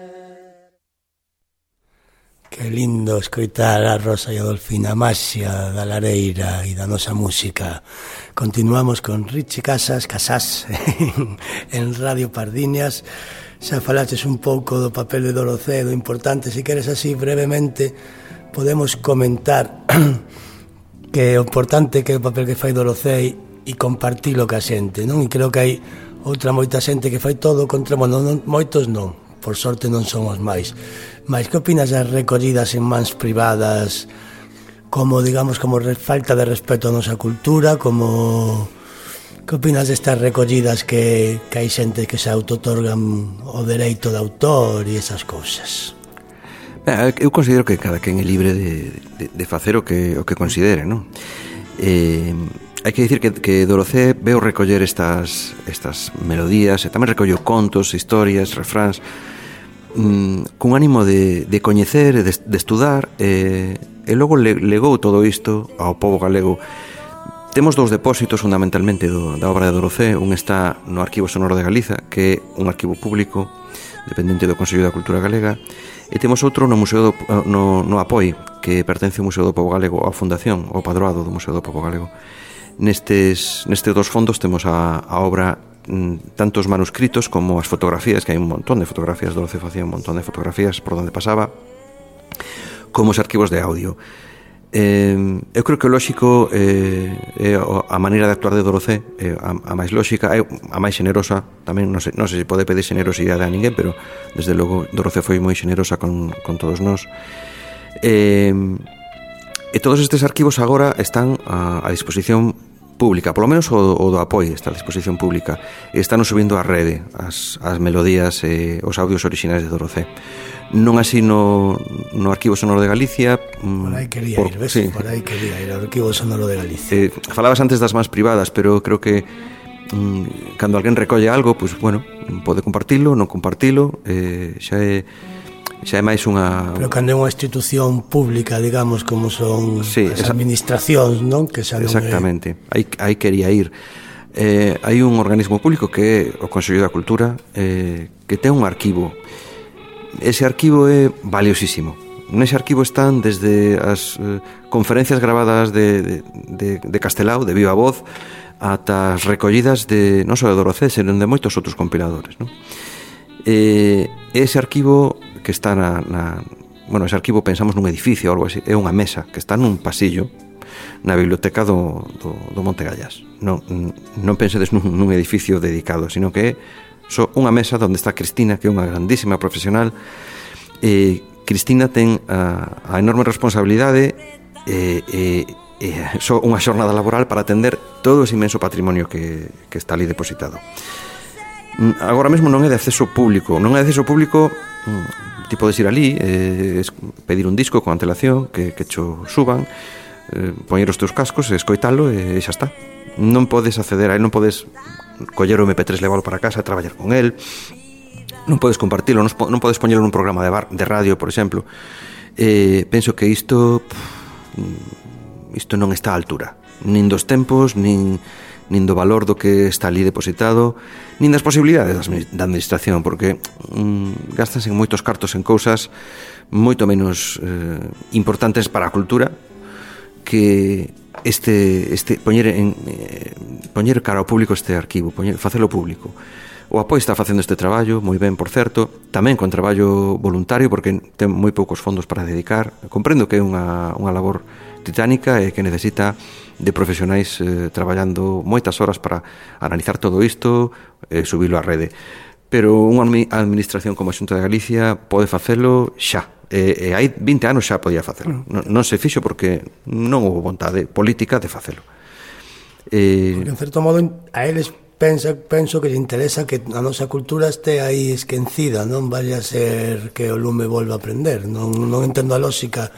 Que lindo escoitar a Rosa e a Dolfina Masia da Lareira e da nosa música. Continuamos con Richie Casas, Casas, [laughs] en Radio Pardiñas. Xa falaches un pouco do papel de Dorocé, do importante, se queres así brevemente, podemos comentar [clears throat] que é importante que é o papel que fai Dorocei e compartilo ca xente, non? E creo que hai outra moita xente que fai todo contra, bueno, non, moitos non, por sorte non somos máis. Mas que opinas das recollidas en mans privadas como, digamos, como falta de respeto a nosa cultura, como... Que opinas destas recollidas que, que hai xente que se autotorgan o dereito de autor e esas cousas? Eh, eh, eu considero que cada quen é libre de, de, de facer o que, o que considere, non? Eh, hai que dicir que, que Dorocé veu recoller estas, estas melodías e tamén recolleu contos, historias, refráns mm, cun ánimo de, de coñecer e de, de estudar eh, e logo le, legou todo isto ao povo galego Temos dous depósitos fundamentalmente do, da obra de Dorocé Un está no Arquivo Sonoro de Galiza Que é un arquivo público dependente do Consello da Cultura Galega, e temos outro no Museo do, no, no Apoi, que pertence ao Museo do Povo Galego, á Fundación, ao Padroado do Museo do Povo Galego. Nestes, nestes dos fondos temos a, a obra mm, tantos manuscritos como as fotografías, que hai un montón de fotografías, Dolce facía un montón de fotografías por onde pasaba, como os arquivos de audio. Eh, eu creo que o lóxico eh, é a maneira de actuar de Dorocé eh, a, a máis lóxica, é a máis xenerosa tamén non sei, non sei se pode pedir xenerosidade a ninguén pero desde logo Dorocé foi moi xenerosa con, con todos nós. Eh, e todos estes arquivos agora están a, a disposición pública, polo menos o, o do apoio está a disposición pública. Están subindo a rede as, as melodías e os audios orixinais de Dorocé. Non así no, no Arquivo Sonoro de Galicia... Mm, por aí quería por, ir, ves? Sí. Por aí quería ir, ao Arquivo Sonoro de Galicia. Eh, falabas antes das máis privadas, pero creo que mm, cando alguén recolle algo, pois, pues, bueno, pode compartilo, non compartilo, eh, xa é xa é máis unha... Pero cando é unha institución pública, digamos, como son sí, as administracións, non? Que xa non exactamente, é... aí, aí quería ir. Eh, hai un organismo público que é o Consello da Cultura, eh, que ten un arquivo. Ese arquivo é valiosísimo. Nese arquivo están desde as eh, conferencias grabadas de, de, de, de Castelao, de Viva Voz, ata as recollidas de, non só de Dorocé, senón de moitos outros compiladores. Non? Eh, ese arquivo que está na, na bueno, ese arquivo pensamos nun edificio ou algo así, é unha mesa que está nun pasillo na biblioteca do, do, do Monte Gallas. Non, non pensedes nun, nun edificio dedicado, sino que é só unha mesa onde está Cristina, que é unha grandísima profesional. E Cristina ten a, a enorme responsabilidade e eh, eh, só unha xornada laboral para atender todo ese inmenso patrimonio que, que está ali depositado. Agora mesmo non é de acceso público, non é de acceso público mm, ti podes ir ali, eh, pedir un disco con antelación, que, que cho suban, eh, poñer os teus cascos, escoitalo e, xa está. Non podes acceder a él, non podes coller o MP3, levalo para casa, traballar con él, non podes compartilo, non, non podes poñelo nun programa de, bar, de radio, por exemplo. Eh, penso que isto... Pff, isto non está á altura. Nin dos tempos, nin nin do valor do que está ali depositado, nin das posibilidades da administración, porque mm, gastanse moitos cartos en cousas moito menos eh, importantes para a cultura que este, este poñer, en, eh, poñer cara ao público este arquivo, poñer, facelo público. O apoio está facendo este traballo, moi ben, por certo, tamén con traballo voluntario, porque ten moi poucos fondos para dedicar. Comprendo que é unha, unha labor titánica e que necesita de profesionais eh, traballando moitas horas para analizar todo isto e eh, subilo á rede. Pero unha administración como a Xunta de Galicia pode facelo xa. E, e hai 20 anos xa podía facelo. Mm. Non, non se fixo porque non houve vontade política de facelo. Eh... Porque, en certo modo, a eles pensa, penso que lle interesa que a nosa cultura este aí esquecida, non vaya a ser que o lume volva a prender. Non, non entendo a lógica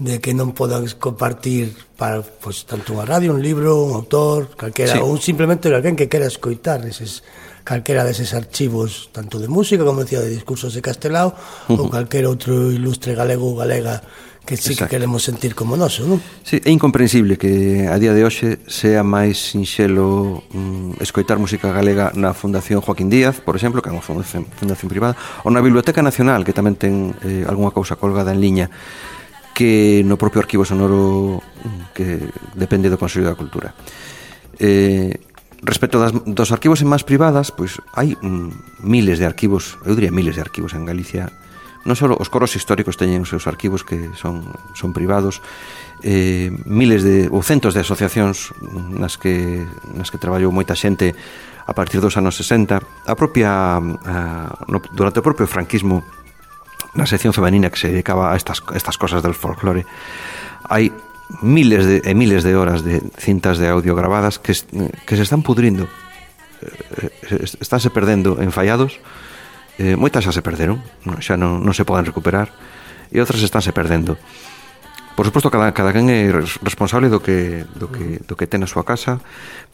de que non podan compartir para pois, tanto unha radio, un libro, un autor, calquera, sí. ou simplemente alguén que quera escoitar eses, calquera deses archivos, tanto de música, como decía, de discursos de Castelao, uh -huh. ou calquera outro ilustre galego ou galega que sí Exacto. que queremos sentir como noso, non? Sí, é incomprensible que a día de hoxe sea máis sinxelo mm, escoitar música galega na Fundación Joaquín Díaz, por exemplo, que é unha fundación, fundación privada, ou na Biblioteca Nacional, que tamén ten eh, algunha cousa colgada en liña que no propio arquivo sonoro mm, que depende do Consello da Cultura. Eh, respecto das, dos arquivos en máis privadas, pois hai mm, miles de arquivos, eu diría miles de arquivos en Galicia. Non só os coros históricos teñen os seus arquivos que son, son privados, eh, miles de ou centos de asociacións mm, nas que, nas que traballou moita xente a partir dos anos 60, a propia mm, a, no, durante o propio franquismo na sección femenina que se dedicaba a estas, a estas cosas del folclore, hai miles de, e miles de horas de cintas de audio grabadas que, que se están pudrindo eh, eh, estánse perdendo en fallados eh, moitas xa se perderon xa non, non se poden recuperar e outras estánse perdendo. Por suposto, cada, cada quen é responsable do que, do, que, do que ten na súa casa,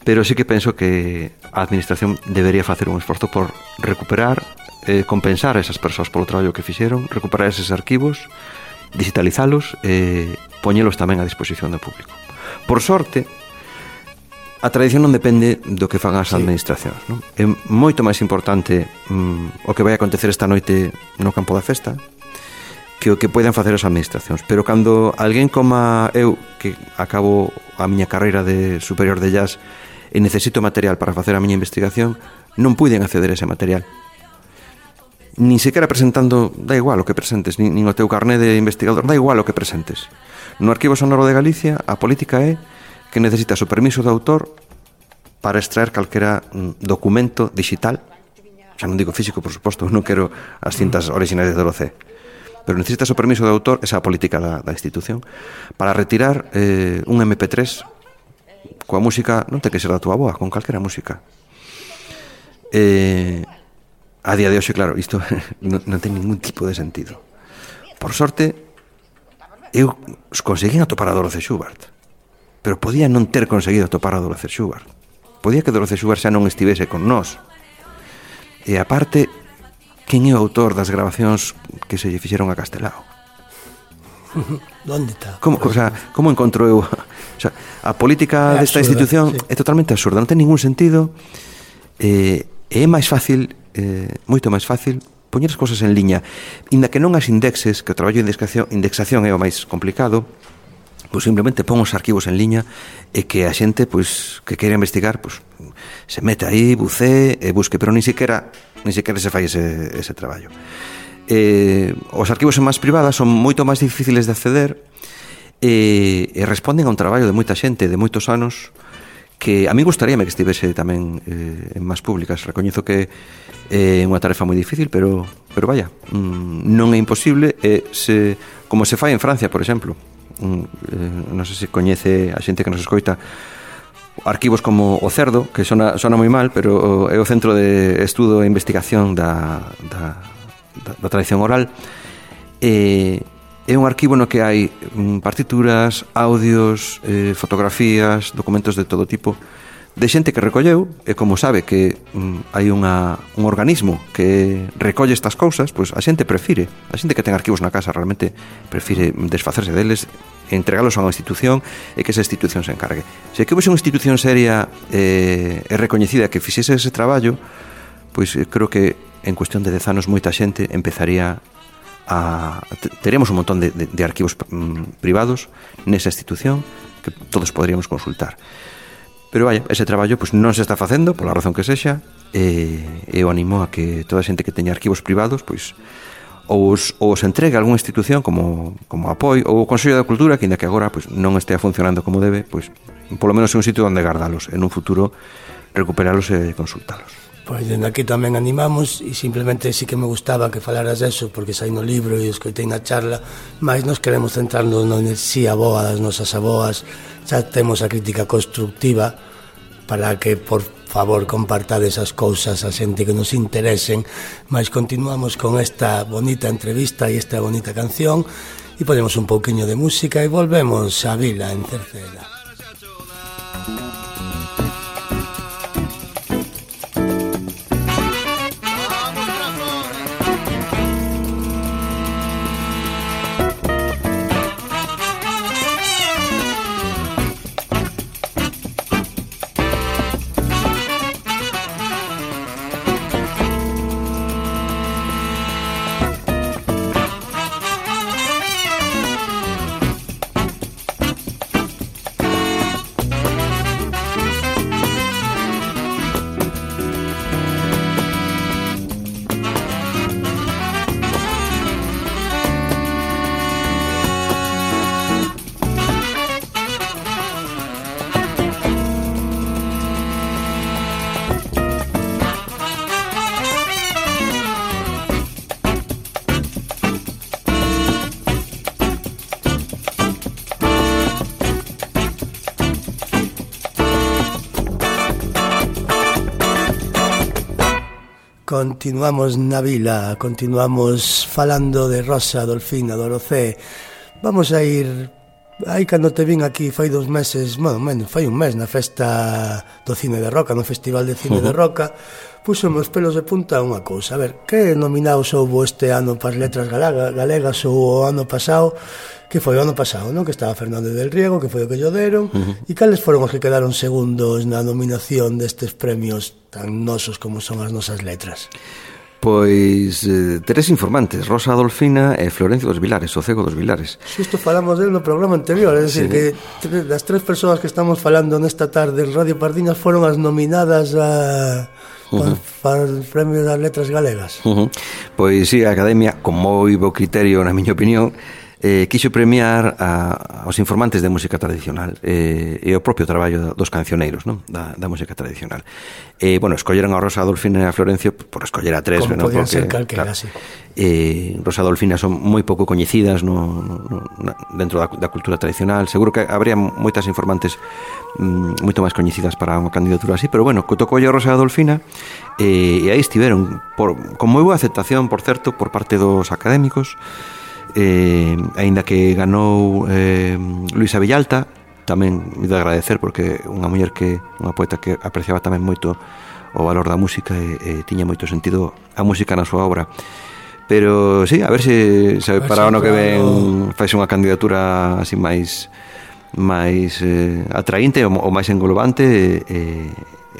pero sí que penso que a administración debería facer un esforzo por recuperar eh, compensar a esas persoas polo traballo que fixeron, recuperar eses arquivos, digitalizalos e eh, poñelos tamén a disposición do público. Por sorte, a tradición non depende do que fagan as sí. administracións. Non? É moito máis importante mm, o que vai acontecer esta noite no campo da festa, que o que poidan facer as administracións. Pero cando alguén como eu, que acabo a miña carreira de superior de jazz e necesito material para facer a miña investigación, non puiden acceder a ese material nin sequera presentando, da igual o que presentes, nin, nin o teu carné de investigador, da igual o que presentes. No Arquivo Sonoro de Galicia, a política é que necesitas o permiso do autor para extraer calquera mm, documento digital, xa non digo físico, por suposto, [laughs] non quero as cintas originais de Dorocé, pero necesitas o permiso do autor, esa política da, da institución, para retirar eh, un MP3 coa música, non te que ser da tua boa, con calquera música. Eh, a día de hoxe, claro, isto [laughs] non, non ten ningún tipo de sentido. Por sorte, eu conseguín atopar a Dorothy Schubert, pero podía non ter conseguido atopar a Dorothy Schubert. Podía que Dorothy Schubert xa non estivese con nós. E aparte, quen é o autor das grabacións que se lle fixeron a Castelao? [laughs] ¿Dónde está? Como, o sea, como encontro eu? [laughs] O sea, a política é desta absurda, institución sí. é totalmente absurda, non ten ningún sentido. Eh, E é máis fácil, eh, moito máis fácil, poñer as cousas en liña. Inda que non as indexes, que o traballo de indexación, indexación é o máis complicado, pois simplemente pon os arquivos en liña e que a xente pois que queira investigar pois se mete aí, bucee e busque, pero nin sequera nin sequera se fai ese, ese traballo. Eh, os arquivos en máis privadas son moito máis difíciles de acceder e, e responden a un traballo de moita xente, de moitos anos, que a mí gustaríame que estivese tamén eh, en máis públicas. Recoñezo que eh, é eh, unha tarefa moi difícil, pero, pero vaya, mm, non é imposible, eh, se, como se fai en Francia, por exemplo. Mm, eh, non sei se coñece a xente que nos escoita arquivos como O Cerdo, que sona, sona moi mal, pero é o Centro de Estudo e Investigación da, da, da, da Tradición Oral, e eh, É un arquivo no que hai mm, partituras, audios, eh, fotografías, documentos de todo tipo de xente que recolleu e como sabe que mm, hai unha, un organismo que recolle estas cousas, pois a xente prefire, a xente que ten arquivos na casa realmente prefire desfacerse deles entregalos a unha institución e que esa institución se encargue. Se que houbese unha institución seria eh, e recoñecida que fixese ese traballo, pois eh, creo que en cuestión de 10 anos moita xente empezaría a, teremos un montón de, de, de arquivos mm, privados nesa institución que todos poderíamos consultar. Pero vaya, ese traballo pues non se está facendo pola razón que sexa e eu animo a que toda a xente que teña arquivos privados pois ou os, ou os entregue a algunha institución como, como apoio ou o Consello da Cultura que, inda que agora pois, non estea funcionando como debe pois, polo menos é un sitio onde gardalos en un futuro recuperalos e consultalos Pois dende aquí tamén animamos e simplemente sí que me gustaba que falaras eso porque sai no libro e escoitei na charla mas nos queremos centrarnos na enerxía boa das nosas aboas. Xa temos a crítica constructiva para que por favor compartades as cousas a xente que nos interesen mas continuamos con esta bonita entrevista e esta bonita canción e ponemos un pouquiño de música e volvemos a Vila en Cerceda. Continuamos na vila, continuamos falando de Rosa, Dolfina, Dorocé. Vamos a ir Aí cando te vin aquí fai dos meses, bueno, menos, fai un mes na festa do Cine de Roca, no Festival de Cine uh -huh. de Roca, puxome os pelos de punta unha cousa. A ver, que nominados houve este ano para as letras galega, galegas ou o ano pasado? que foi o ano pasado, non? Que estaba Fernández del Riego, que foi o que yo deron, uh -huh. e cales foron os que quedaron segundos na nominación destes premios tan nosos como son as nosas letras? Pois eh, tres informantes, Rosa Adolfina e Florencio dos Vilares, o cego dos Vilares. Xusto falamos del no programa anterior, é dicir sí. que tre, das tres persoas que estamos falando nesta tarde en Radio Pardiñas foron as nominadas a Uh -huh. para o Premio das letras galegas uh -huh. Pois si, sí, a Academia con moi bo criterio na miña opinión eh, quixo premiar a, aos informantes de música tradicional eh, e o propio traballo dos cancioneiros non? Da, da música tradicional eh, bueno, escolleron a Rosa Adolfina e a Florencio por escoller a tres como non? podían ser calquera, claro, sí. eh, Rosa Adolfina son moi pouco coñecidas no, no, no, dentro da, da cultura tradicional seguro que habría moitas informantes mm, moito máis coñecidas para unha candidatura así pero bueno, tocou a Rosa Adolfina eh, e aí estiveron por, con moi boa aceptación, por certo, por parte dos académicos eh, aínda que ganou eh, Luisa Villalta tamén me de agradecer porque unha muller que unha poeta que apreciaba tamén moito o valor da música e, e tiña moito sentido a música na súa obra pero sí, a ver se, se para o ano que ven faz unha candidatura así máis máis eh, atraínte ou, ou máis englobante e,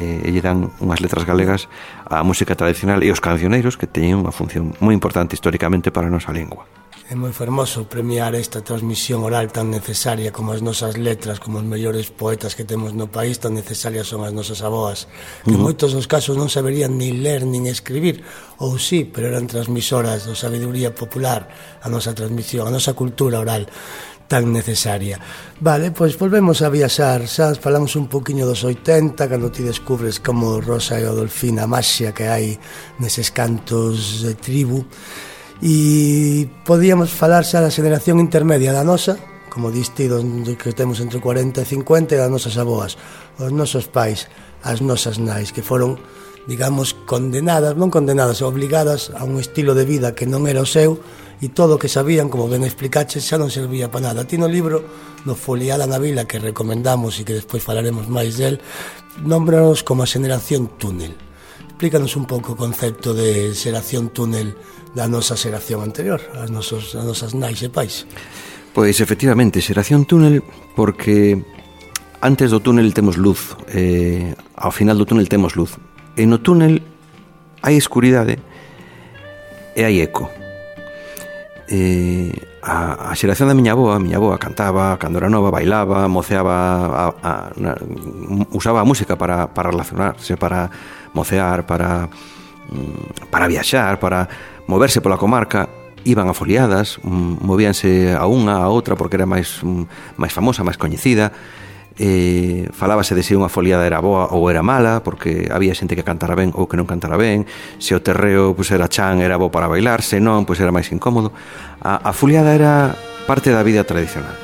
e, e lle dan unhas letras galegas á música tradicional e os cancioneiros que teñen unha función moi importante históricamente para a nosa lingua. É moi fermoso premiar esta transmisión oral tan necesaria como as nosas letras, como os mellores poetas que temos no país, tan necesarias son as nosas aboas, que uh -huh. en moitos dos casos non saberían ni ler nin escribir, ou sí, pero eran transmisoras da sabiduría popular, a nosa transmisión, a nosa cultura oral tan necesaria. Vale, pois volvemos a viaxar, xa falamos un poquinho dos 80, cando ti descubres como Rosa e Adolfina a maxia que hai neses cantos de tribu, e podíamos falar xa da xeración intermedia da nosa, como diste, onde que temos entre 40 e 50, e das nosas aboas, os nosos pais, as nosas nais, que foron, digamos, condenadas, non condenadas, obligadas a un estilo de vida que non era o seu, e todo o que sabían, como ben explicaches, xa non servía para nada. Ti no libro, no Foliada na Vila, que recomendamos e que despois falaremos máis del, nómbranos como a xeración túnel Explícanos un pouco o concepto de xeración túnel da nosa xeración anterior, as nosos, as nosas nais e pais. Pois efectivamente, xeración túnel porque antes do túnel temos luz, eh, ao final do túnel temos luz. E no túnel hai escuridade e hai eco. Eh, a, a xeración da miña aboa, a miña aboa cantaba, cando era nova, bailaba, moceaba, a, a, a, usaba a música para, para relacionarse, para mocear, para, mm, para viaxar, para moverse pola comarca, iban a foliadas, mm, movíanse a unha, a outra, porque era máis, mm, máis famosa, máis coñecida, eh, falábase de se unha foliada era boa ou era mala, porque había xente que cantara ben ou que non cantara ben, se o terreo pues, era chan, era bo para bailar, se non, pois era máis incómodo. A, a foliada era parte da vida tradicional.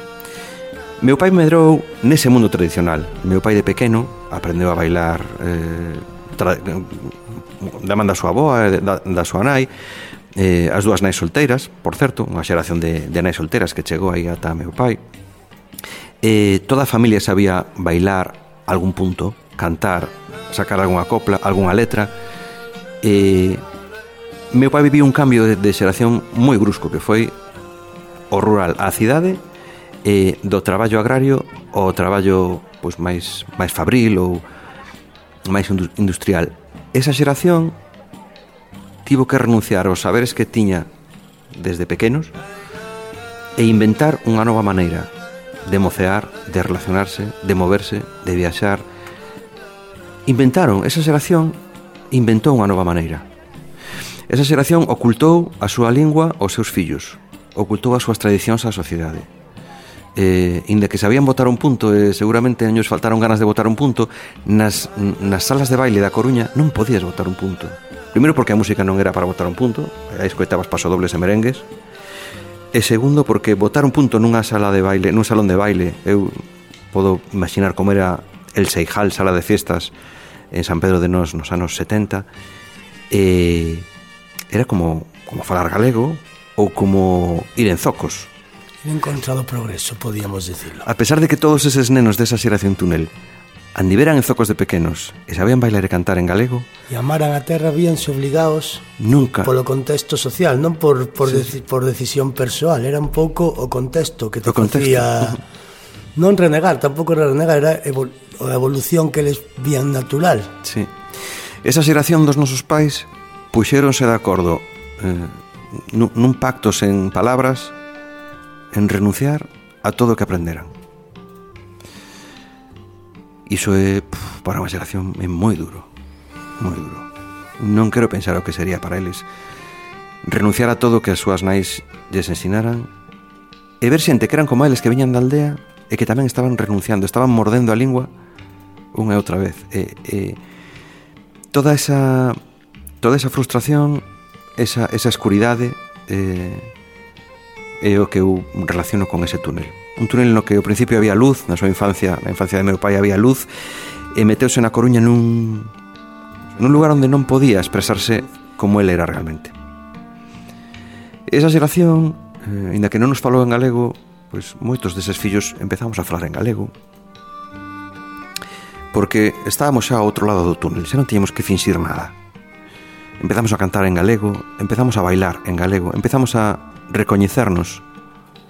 Meu pai medrou nese mundo tradicional. Meu pai de pequeno aprendeu a bailar eh, tra, da man da súa boa e eh, da, da súa nai eh, as dúas nais solteiras, por certo, unha xeración de, de nais solteiras que chegou aí ata meu pai. Eh, toda a familia sabía bailar algún punto, cantar, sacar algunha copla, algunha letra. Eh, meu pai viviu un cambio de, de xeración moi brusco que foi o rural á cidade eh, do traballo agrario ao traballo pois máis máis fabril ou máis industrial. Esa xeración tivo que renunciar aos saberes que tiña desde pequenos e inventar unha nova maneira de mocear, de relacionarse, de moverse, de viaxar. Inventaron, esa xeración inventou unha nova maneira. Esa xeración ocultou a súa lingua aos seus fillos, ocultou as súas tradicións á sociedade eh, inda que sabían votar un punto e eh, seguramente años faltaron ganas de votar un punto nas, nas salas de baile da Coruña non podías votar un punto. Primeiro porque a música non era para votar un punto aí escoitabas pasodobles e merengues. E segundo porque votar un punto nunha sala de baile nun salón de baile eu podo imaginar como era el Seijal, sala de fiestas en San Pedro de Nos nos anos 70 e eh, era como como falar galego ou como ir en zocos encontrado progreso, podíamos decirlo. A pesar de que todos eses nenos desa xeración túnel andiveran en zocos de pequenos e sabían bailar e cantar en galego... E amaran a terra víanse obligados... Nunca... Polo contexto social, non por, por, sí. deci por decisión persoal, era un pouco o contexto que te o facía... [laughs] non renegar, tampouco era renegar, era evol a evolución que les vían natural. Sí. Esa xeración dos nosos pais puxéronse de acordo eh, nun pacto sen palabras en renunciar a todo o que aprenderan. Iso é, puf, para unha xeración, é moi duro, moi duro. Non quero pensar o que sería para eles renunciar a todo o que as súas nais lles ensinaran e ver xente que eran como eles que viñan da aldea e que tamén estaban renunciando, estaban mordendo a lingua unha e outra vez. E, e, toda esa toda esa frustración, esa, esa escuridade, eh, é o que eu relaciono con ese túnel. Un túnel no que ao principio había luz, na súa infancia, na infancia de meu pai había luz, e meteuse na Coruña nun, nun lugar onde non podía expresarse como ele era realmente. Esa xeración, eh, inda que non nos falou en galego, pois moitos deses fillos empezamos a falar en galego, porque estábamos xa ao outro lado do túnel, xa non tiñamos que finxir nada. Empezamos a cantar en galego, empezamos a bailar en galego, empezamos a recoñecernos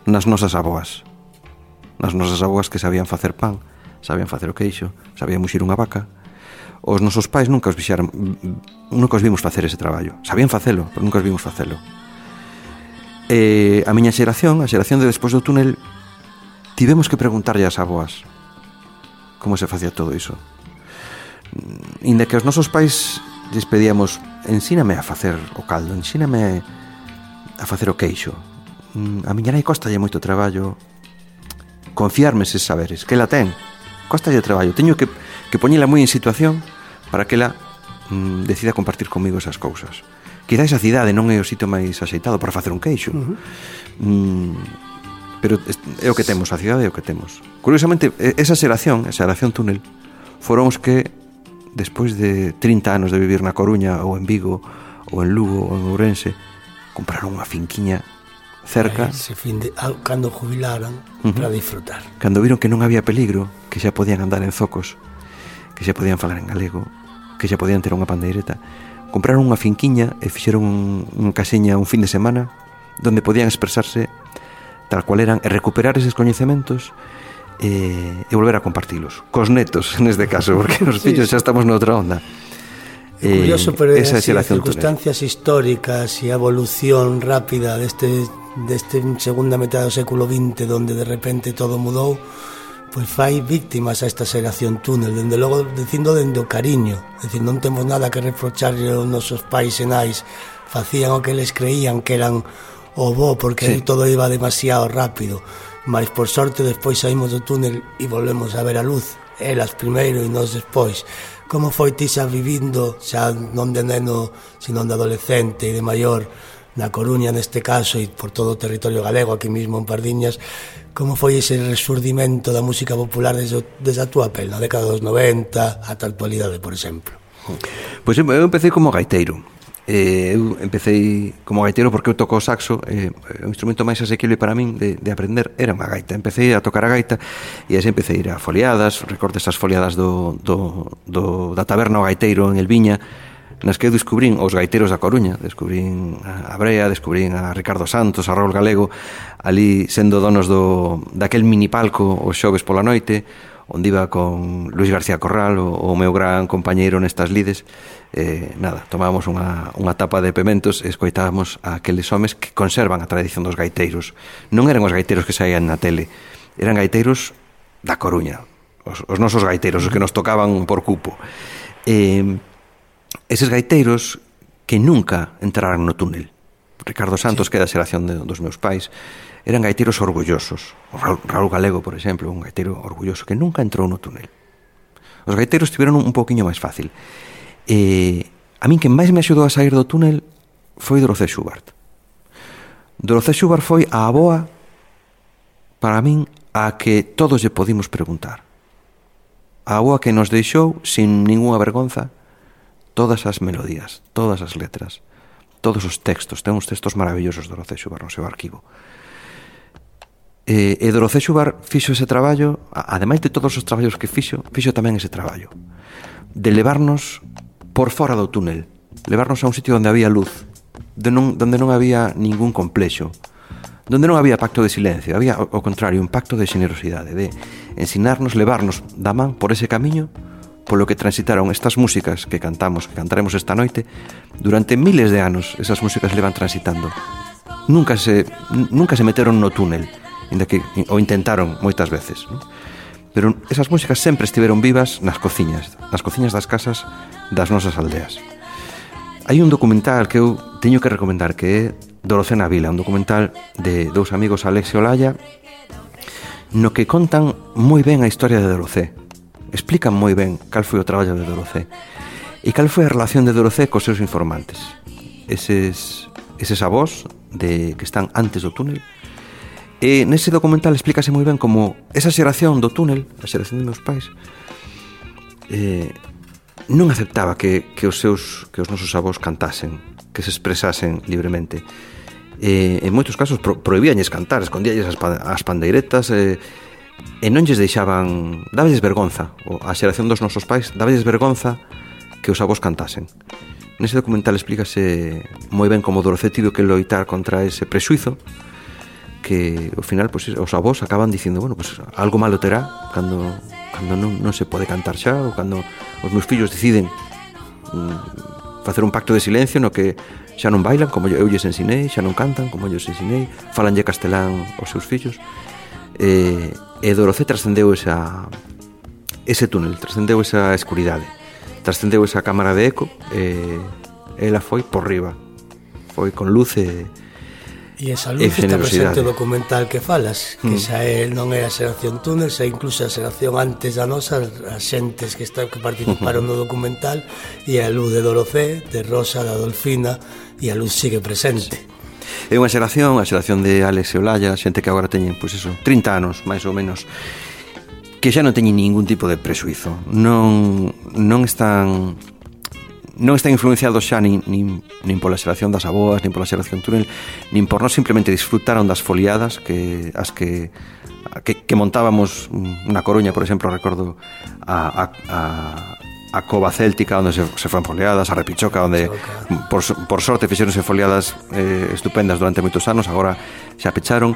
nas nosas aboas. Nas nosas aboas que sabían facer pan, sabían facer o queixo, sabían muxir unha vaca. Os nosos pais nunca os vixaron, nunca os vimos facer ese traballo. Sabían facelo, pero nunca os vimos facelo. E a miña xeración, a xeración de despois do túnel, tivemos que preguntarlle ás aboas como se facía todo iso. Inda que os nosos pais lles pedíamos ensíname a facer o caldo, ensíname a facer o queixo. Mm, a miña nai costalle moito traballo confiarme ses saberes, que ela ten. Costalle traballo. Teño que, que poñela moi en situación para que ela mm, decida compartir comigo esas cousas. Quizáis a cidade non é o sitio máis axeitado para facer un queixo. Uh -huh. mm, pero é o que temos, a cidade é o que temos. Curiosamente, esa xeración, esa xeración túnel, foron os que despois de 30 anos de vivir na Coruña ou en Vigo ou en Lugo ou en Ourense compraron unha finquiña cerca. ese fin de, cando jubilaran uh -huh. para disfrutar. Cando viron que non había peligro, que xa podían andar en zocos, que xa podían falar en galego, que xa podían ter unha pandeireta, compraron unha finquiña e fixeron un, un caseña un fin de semana donde podían expresarse tal cual eran e recuperar eses coñecementos e, e volver a compartilos cos netos neste caso, porque os sí. fillos xa estamos noutra onda eh, curioso, pero esa sí, as circunstancias históricas e a evolución rápida deste, deste segunda metade do século XX donde de repente todo mudou pois fai víctimas a esta xeración túnel, dende logo dicindo dende o cariño, dicir, non temos nada que reprocharle aos nosos pais e nais, facían o que les creían que eran o bo, porque sí. todo iba demasiado rápido, mas por sorte despois saímos do túnel e volvemos a ver a luz, elas primeiro e nós despois como foi ti xa vivindo, xa non de neno, sino de adolescente e de maior, na Coruña neste caso e por todo o territorio galego aquí mismo en Pardiñas como foi ese resurdimento da música popular desde, desde a túa pel na década dos 90 ata a actualidade, por exemplo? Pois pues eu empecé como gaiteiro eh, eu empecéi como gaitero porque eu toco o saxo eh, o instrumento máis asequible para min de, de aprender era unha gaita, empecéi a tocar a gaita e aí empecé a ir a foliadas. Recordo esas foliadas do, do, do, da taberna o gaiteiro en el Viña nas que eu descubrín os gaiteros da Coruña, descubrín a Brea, descubrín a Ricardo Santos, a Raúl Galego, ali sendo donos do, daquel mini palco os xoves pola noite, onde iba con Luis García Corral, o, o meu gran compañeiro nestas lides, eh, nada, tomábamos unha, unha tapa de pementos e escoitábamos a aqueles homes que conservan a tradición dos gaiteiros. Non eran os gaiteiros que saían na tele, eran gaiteiros da Coruña, os, os nosos gaiteiros, os que nos tocaban por cupo. Eh, eses gaiteiros que nunca entraran no túnel. Ricardo Santos, sí. que é da xeración de, dos meus pais, eran gaiteiros orgullosos. O Raúl, Raúl Galego, por exemplo, un gaitero orgulloso que nunca entrou no túnel. Os gaiteiros tiveron un, un poquinho máis fácil. E a min que máis me axudou a sair do túnel foi Dorocé Schubert. Dorocé Schubert foi a aboa para min a que todos lle podimos preguntar. A aboa que nos deixou sin ningunha vergonza todas as melodías, todas as letras, todos os textos. Ten uns textos maravillosos de Dorocé Schubert no seu arquivo. E, e Dorocé Schubert fixo ese traballo, ademais de todos os traballos que fixo, fixo tamén ese traballo de levarnos por fora do túnel, levarnos a un sitio onde había luz, de non, donde non había ningún complexo, donde non había pacto de silencio, había, ao contrario, un pacto de xenerosidade, de ensinarnos, levarnos da man por ese camiño polo que transitaron estas músicas que cantamos, que cantaremos esta noite, durante miles de anos esas músicas levan transitando. Nunca se, nunca se meteron no túnel, inda que o intentaron moitas veces. Non? pero esas músicas sempre estiveron vivas nas cociñas, nas cociñas das casas das nosas aldeas. Hai un documental que eu teño que recomendar que é Dorocena Vila, un documental de dous amigos Alex e Olaya no que contan moi ben a historia de Dorocé. Explican moi ben cal foi o traballo de Dorocé e cal foi a relación de Dorocé cos seus informantes. Eses, eses avós de, que están antes do túnel E nese documental explícase moi ben como esa xeración do túnel, a xeración dos meus pais, eh, non aceptaba que, que os seus que os nosos avós cantasen, que se expresasen libremente. Eh, en moitos casos pro, prohibíanlles cantar, escondíalles as, as pandeiretas, eh, e non lles deixaban dáballes vergonza a xeración dos nosos pais dáballes vergonza que os avós cantasen nese documental explícase moi ben como Dorocé tivo que loitar contra ese prexuizo que ao final pois, os avós acaban dicindo bueno, pois, algo malo terá cando, cando non, non se pode cantar xa ou cando os meus fillos deciden mm, facer un pacto de silencio no que xa non bailan como eu lles ensinei xa non cantan como eu lles ensinei falanlle castelán aos seus fillos e, e Dorocé trascendeu esa, ese túnel trascendeu esa escuridade trascendeu esa cámara de eco e ela foi por riba foi con luz e, E esa luz está presente o documental que falas, que mm. xa é, non é a xeración túnel, xa incluso a xeración antes da nosa, as xentes que, está, que participaron [laughs] no documental, e a luz de Dorocé, de Rosa, da Dolfina, e a luz sigue presente. É unha xeración, a xeración de Alex e Olalla, xente que agora teñen, pois eso, 30 anos, máis ou menos, que xa non teñen ningún tipo de presuizo. Non, non están non están influenciados xa nin, nin, nin pola xeración das aboas, nin pola xeración túnel, nin por nós simplemente disfrutaron das foliadas que as que que, que montábamos mm, na Coruña, por exemplo, recordo a, a, a a cova céltica onde se, se fan foliadas, a repichoca onde por, por sorte fixeronse foliadas eh, estupendas durante moitos anos, agora xa pecharon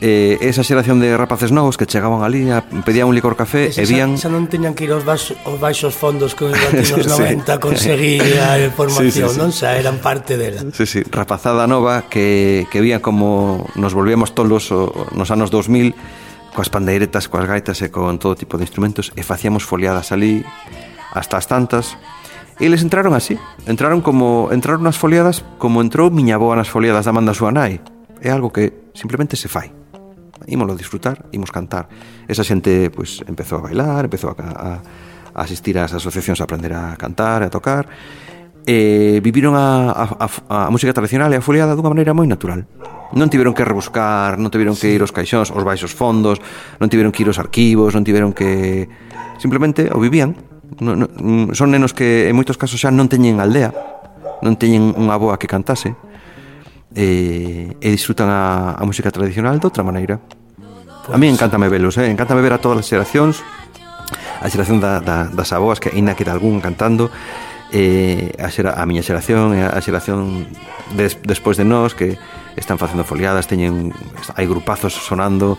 eh, esa xeración de rapaces novos que chegaban ali, pedían un licor café e, vían... Xa, xa non teñan que ir aos, baixos, aos baixos fondos que os [laughs] latinos 90 sí. conseguir a [laughs] formación, sí, sí, sí. non? Xa eran parte dela. Sí, sí, rapazada nova que, que vían como nos volvíamos tolos o, nos anos 2000 coas pandeiretas, coas gaitas e con todo tipo de instrumentos e facíamos foliadas ali hasta as tantas E les entraron así, entraron como entraron nas foliadas como entrou miña boa nas foliadas da manda súa nai. É algo que simplemente se fai ímolo disfrutar, imos cantar. Esa xente pois, pues, empezou a bailar, empezou a, a, a asistir ás asociacións a aprender a cantar, a tocar, e viviron a, a, a, a música tradicional e a foliada dunha maneira moi natural. Non tiveron que rebuscar, non tiveron que ir aos caixóns, aos baixos fondos, non tiveron que ir aos arquivos, non tiveron que... Simplemente o vivían. Non, non, mm, son nenos que en moitos casos xa non teñen aldea, non teñen unha boa que cantase, e, e disfrutan a, a música tradicional de outra maneira. Pues... A mí encantame velos, eh? encantame ver a todas as xeracións, a xeración da, da, das aboas que aínda queda algún cantando, eh, a, xera, a miña xeración e a xeración des, despois de nós que están facendo foliadas, teñen hai grupazos sonando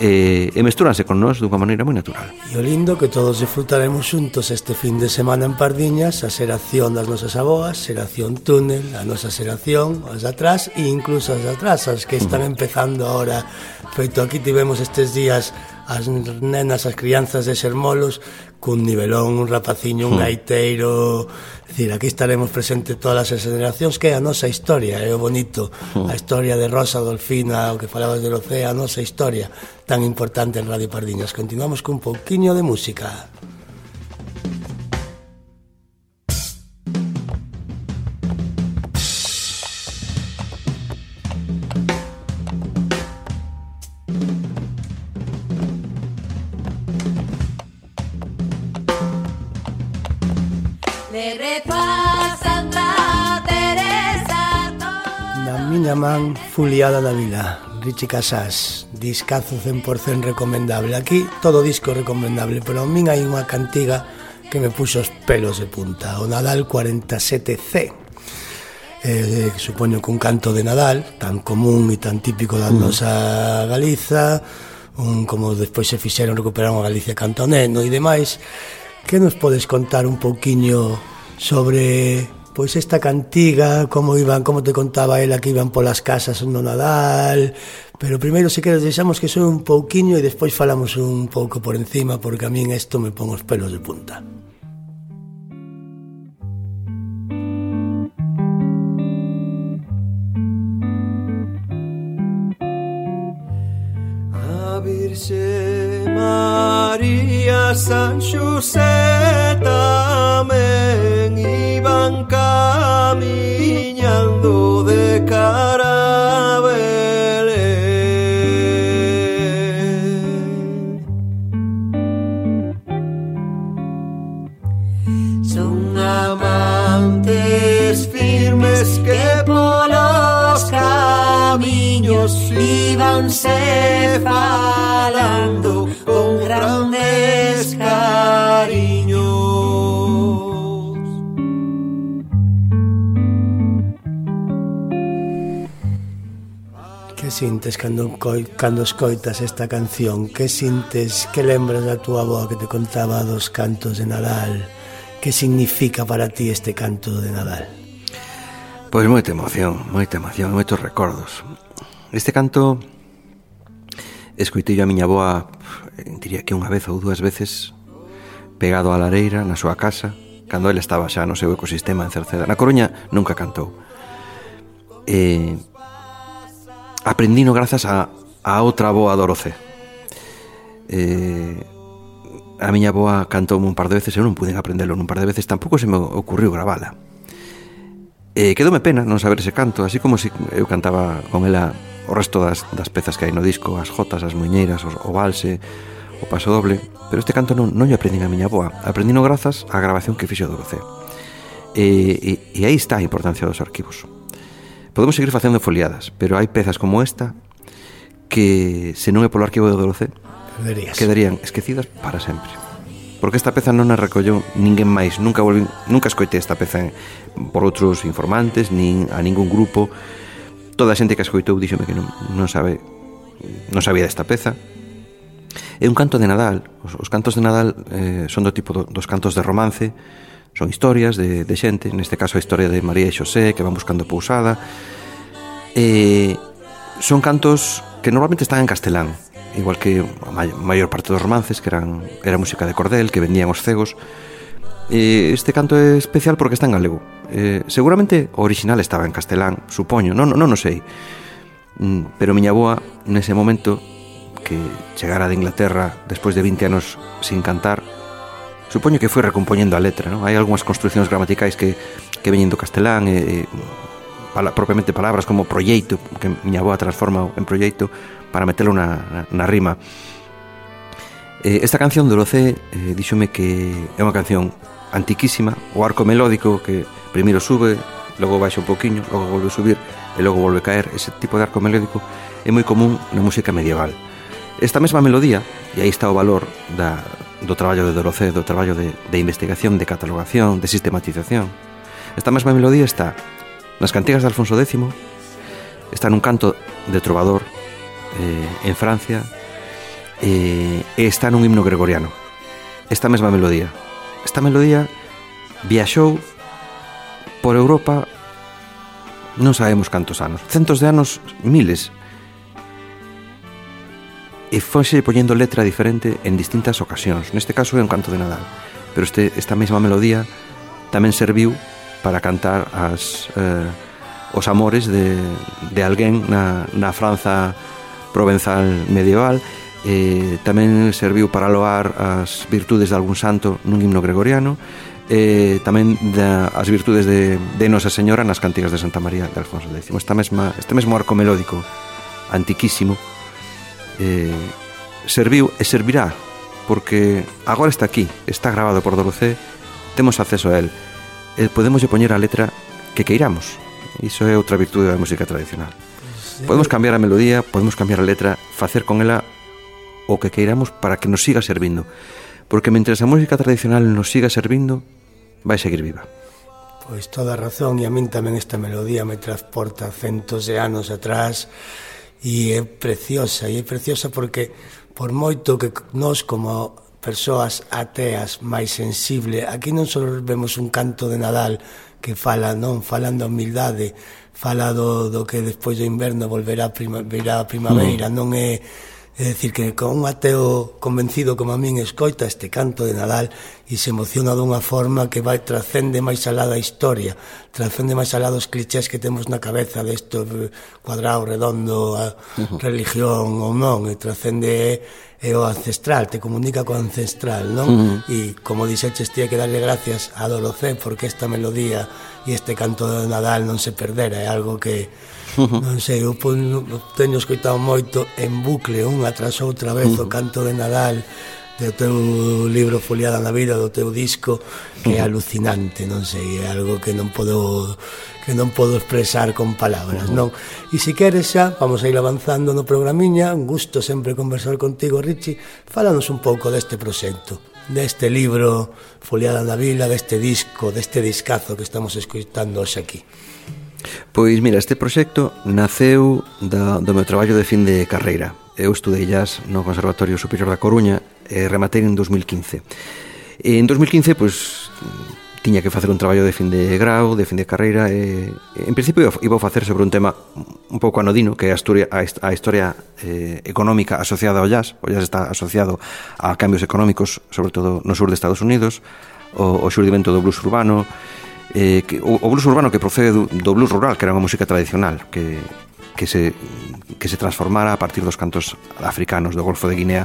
e, e mestúranse con nós dunha maneira moi natural. E o lindo que todos disfrutaremos xuntos este fin de semana en Pardiñas a xeración das nosas aboas, xeración túnel, a nosa xeración, as atrás e incluso as atrás, as que están empezando ahora. Feito aquí tivemos estes días as nenas, as crianzas de Xermolos cun nivelón, un rapaciño, un hmm. gaiteiro, decir, aquí estaremos presentes todas as generacións que é a nosa historia, é o bonito, hmm. a historia de Rosa Dolfina, o que falabas de océano, a nosa historia tan importante en Radio Pardiñas. Continuamos cun pouquiño de música. na man Fuliada da Vila Richie Casas Discazo 100% recomendable. Aquí todo disco recomendable Pero a min hai unha cantiga que me puxo os pelos de punta O Nadal 47C eh, eh, supoño que un canto de Nadal tan común e tan típico da mm. nosa Galiza un como despois se fixeron recuperaron a Galicia cantoneno e demais que nos podes contar un pouquiño sobre pois esta cantiga, como iban, como te contaba ela que iban polas casas no Nadal, pero primeiro se queres deixamos que soe un pouquiño e despois falamos un pouco por encima porque a min isto me pon os pelos de punta. A Virxe María San Xosé sintes cando, cando escoitas esta canción? Que sintes, que lembras da túa avó que te contaba dos cantos de Nadal? Que significa para ti este canto de Nadal? Pois moita emoción, moita emoción, moitos recordos. Este canto escoitei a miña boa, eh, diría que unha vez ou dúas veces, pegado á lareira na súa casa, cando ela estaba xa no seu ecosistema en Cerceda. Na Coruña nunca cantou. E aprendino grazas a, a outra boa Doroce. Eh, a miña boa cantoume un par de veces, eu non pude aprendelo un par de veces, tampouco se me ocurriu gravala. E eh, quedoume pena non saber ese canto, así como se si eu cantaba con ela o resto das, das pezas que hai no disco, as jotas, as muñeiras, o, o valse, o paso doble, pero este canto non, non lle aprendín a miña boa, aprendino grazas á grabación que fixo Doroce E, eh, e, e aí está a importancia dos arquivos. Podemos seguir facendo foliadas, pero hai pezas como esta que, se non é polo arquivo de Doroce, Perderías. quedarían esquecidas para sempre. Porque esta peza non a recollou ninguén máis, nunca volví, nunca escoitei esta peza en, por outros informantes, nin a ningún grupo. Toda a xente que a escoitou díxome que non, non sabe non sabía desta peza. É un canto de Nadal, os, os cantos de Nadal eh, son do tipo do, dos cantos de romance, Son historias de, de xente, neste caso a historia de María e Xosé que van buscando pousada. E son cantos que normalmente están en castelán, igual que a maior parte dos romances que eran era música de cordel que vendían os cegos. E este canto é especial porque está en galego. Eh, seguramente o original estaba en castelán, supoño, non, non, non sei. Mm, pero miña boa, nese momento, que chegara de Inglaterra despois de 20 anos sin cantar, supoño que foi recompoñendo a letra, non? Hai algunhas construccións gramaticais que, que veñen do castelán e, e pala, propiamente palabras como proxeito, que miña boa transforma en proxeito para metelo na, na, na rima. Eh, esta canción do Locé eh, díxome que é unha canción antiquísima, o arco melódico que primeiro sube, logo baixa un poquinho, logo volve a subir e logo volve a caer. Ese tipo de arco melódico é moi común na música medieval. Esta mesma melodía, e aí está o valor da, do traballo de Dorocé, do traballo de, de investigación, de catalogación, de sistematización. Esta mesma melodía está nas cantigas de Alfonso X, está nun canto de trovador eh, en Francia eh, e está nun himno gregoriano. Esta mesma melodía. Esta melodía viaxou por Europa non sabemos cantos anos, centos de anos, miles, e foxe poñendo letra diferente en distintas ocasións. Neste caso é un canto de Nadal, pero este, esta mesma melodía tamén serviu para cantar as, eh, os amores de, de alguén na, na Franza provenzal medieval eh, tamén serviu para loar as virtudes de algún santo nun himno gregoriano eh, tamén da, as virtudes de, de Nosa Señora nas cantigas de Santa María de Alfonso X. Esta mesma, este mesmo arco melódico antiquísimo eh, serviu e servirá porque agora está aquí, está grabado por Doroce, temos acceso a él e podemos poñer a letra que queiramos. Iso é outra virtude da música tradicional. Podemos cambiar a melodía, podemos cambiar a letra, facer con ela o que queiramos para que nos siga servindo. Porque mentres a música tradicional nos siga servindo, vai seguir viva. Pois toda a razón, e a min tamén esta melodía me transporta centos de anos atrás, e é preciosa, e é preciosa porque por moito que nós como persoas ateas máis sensible, aquí non só vemos un canto de Nadal que fala, non, falando humildade, fala do, do que despois do inverno volverá prima, virá a primavera, mm. non é É dicir, que con un ateo convencido como a min escoita este canto de Nadal e se emociona dunha forma que vai trascende máis alá da historia, trascende máis alá dos clichés que temos na cabeza desto cuadrado, redondo, a religión ou non, e trascende é o ancestral, te comunica co ancestral, non? Uh -huh. E como dixeches, tía que darle gracias a Dorocé porque esta melodía e este canto de Nadal non se perdera, é algo que non sei, eu teño escoitado moito en bucle unha tras outra vez o canto de Nadal do teu libro Foliada na Vida, do teu disco que é alucinante, non sei, é algo que non podo que non podo expresar con palabras, non? E se queres xa, vamos a ir avanzando no programiña, un gusto sempre conversar contigo, Richie, fálanos un pouco deste proxecto deste libro Foliada na Vila, deste disco, deste discazo que estamos escoitando hoxe aquí. Pois mira, este proxecto naceu da, do meu traballo de fin de carreira. Eu estudei jazz no Conservatorio Superior da Coruña e rematei en 2015. E en 2015, pois, tiña que facer un traballo de fin de grau, de fin de carreira e, en principio iba a facer sobre un tema un pouco anodino que é a, historia, a historia eh, económica asociada ao jazz. O jazz está asociado a cambios económicos, sobre todo no sur de Estados Unidos, o, o xurdimento do blues urbano, eh, que, o, o blues urbano que procede do, do blues rural, que era unha música tradicional, que, que se, que se transformara a partir dos cantos africanos do Golfo de Guinea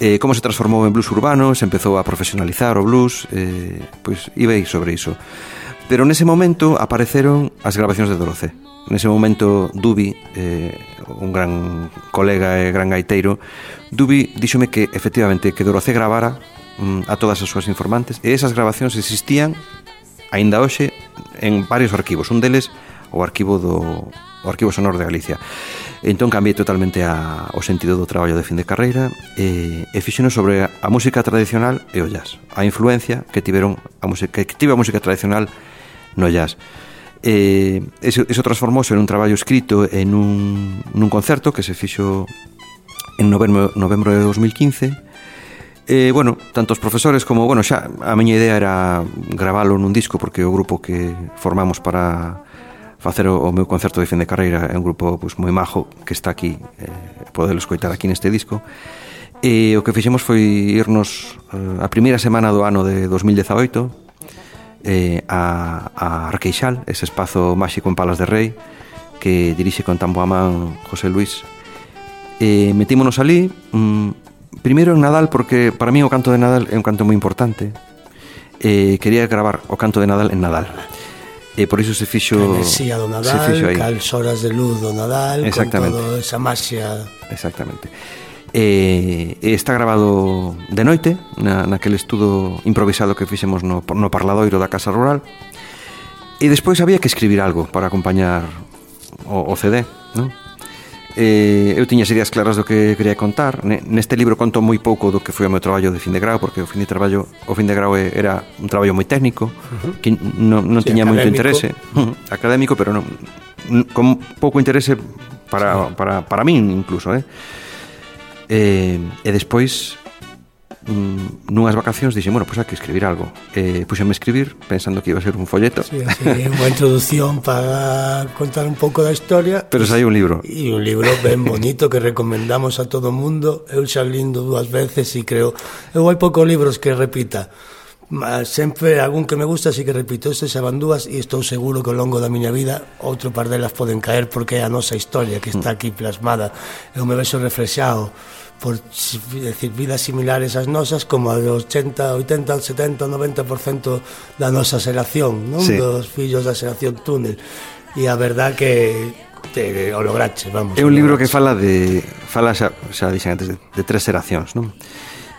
eh, como se transformou en blues urbano, se empezou a profesionalizar o blues, eh, pois iba aí sobre iso. Pero nese momento apareceron as grabacións de Doroce. Nese momento Dubi, eh, un gran colega e gran gaiteiro, Dubi díxome que efectivamente que Doroce gravara mm, a todas as súas informantes e esas grabacións existían aínda hoxe en varios arquivos, un deles o arquivo do o Arquivo Sonor de Galicia. Entón cambiei totalmente a, o sentido do traballo de fin de carreira e, e fixeno sobre a música tradicional e o jazz, a influencia que tiveron a música que tive a música tradicional no jazz. E, eso, eso transformouse en un traballo escrito en un, nun concerto que se fixo en novembro, novembro de 2015 E, bueno, tanto os profesores como, bueno, xa a miña idea era gravalo nun disco porque o grupo que formamos para facer o, o meu concerto de fin de carreira é un grupo pues, moi majo que está aquí, eh, podelo escoitar aquí neste disco. E o que fixemos foi irnos eh, a primeira semana do ano de 2018 eh, a, a Arqueixal, ese espazo máxico en Palas de Rei que dirixe con tan boa man José Luis. E metímonos ali, mm, primeiro en Nadal porque para mí o canto de Nadal é un canto moi importante. Eh, quería gravar o canto de Nadal en Nadal. E por iso se fixo Canesía do Nadal, se fixo aí. cals horas de luz do Nadal, con todo esa maxia. Exactamente. E, e está grabado de noite na, naquele estudo improvisado que fixemos no, no parladoiro da Casa Rural e despois había que escribir algo para acompañar o, o CD, non? eh, eu tiña as ideas claras do que quería contar neste libro conto moi pouco do que foi o meu traballo de fin de grau porque o fin de traballo o fin de grau era un traballo moi técnico uh -huh. que non, non sí, tiña moito interese académico pero non, con pouco interese para, sí. para, para min incluso eh? Eh, e despois mm, nunhas vacacións dixen, bueno, pois pues hai que escribir algo. Eh, puxenme a escribir pensando que iba a ser un folleto. Sí, así, unha introducción para contar un pouco da historia. Pero sai un libro. E un libro ben bonito que recomendamos a todo mundo. Eu xa lindo dúas veces e creo... Eu hai poucos libros que repita sempre algún que me gusta así que repito, este xa van dúas e estou seguro que ao longo da miña vida outro par delas poden caer porque é a nosa historia que está aquí plasmada eu me vexo reflexado por decir, vidas similares ás nosas como a dos 80, 80, 70, 90% da nosa xeración, non? Sí. Dos fillos da xeración túnel. E a verdad que te, o lograche, vamos. É un libro que fala de fala xa, xa dixen antes de, de tres xeracións, non?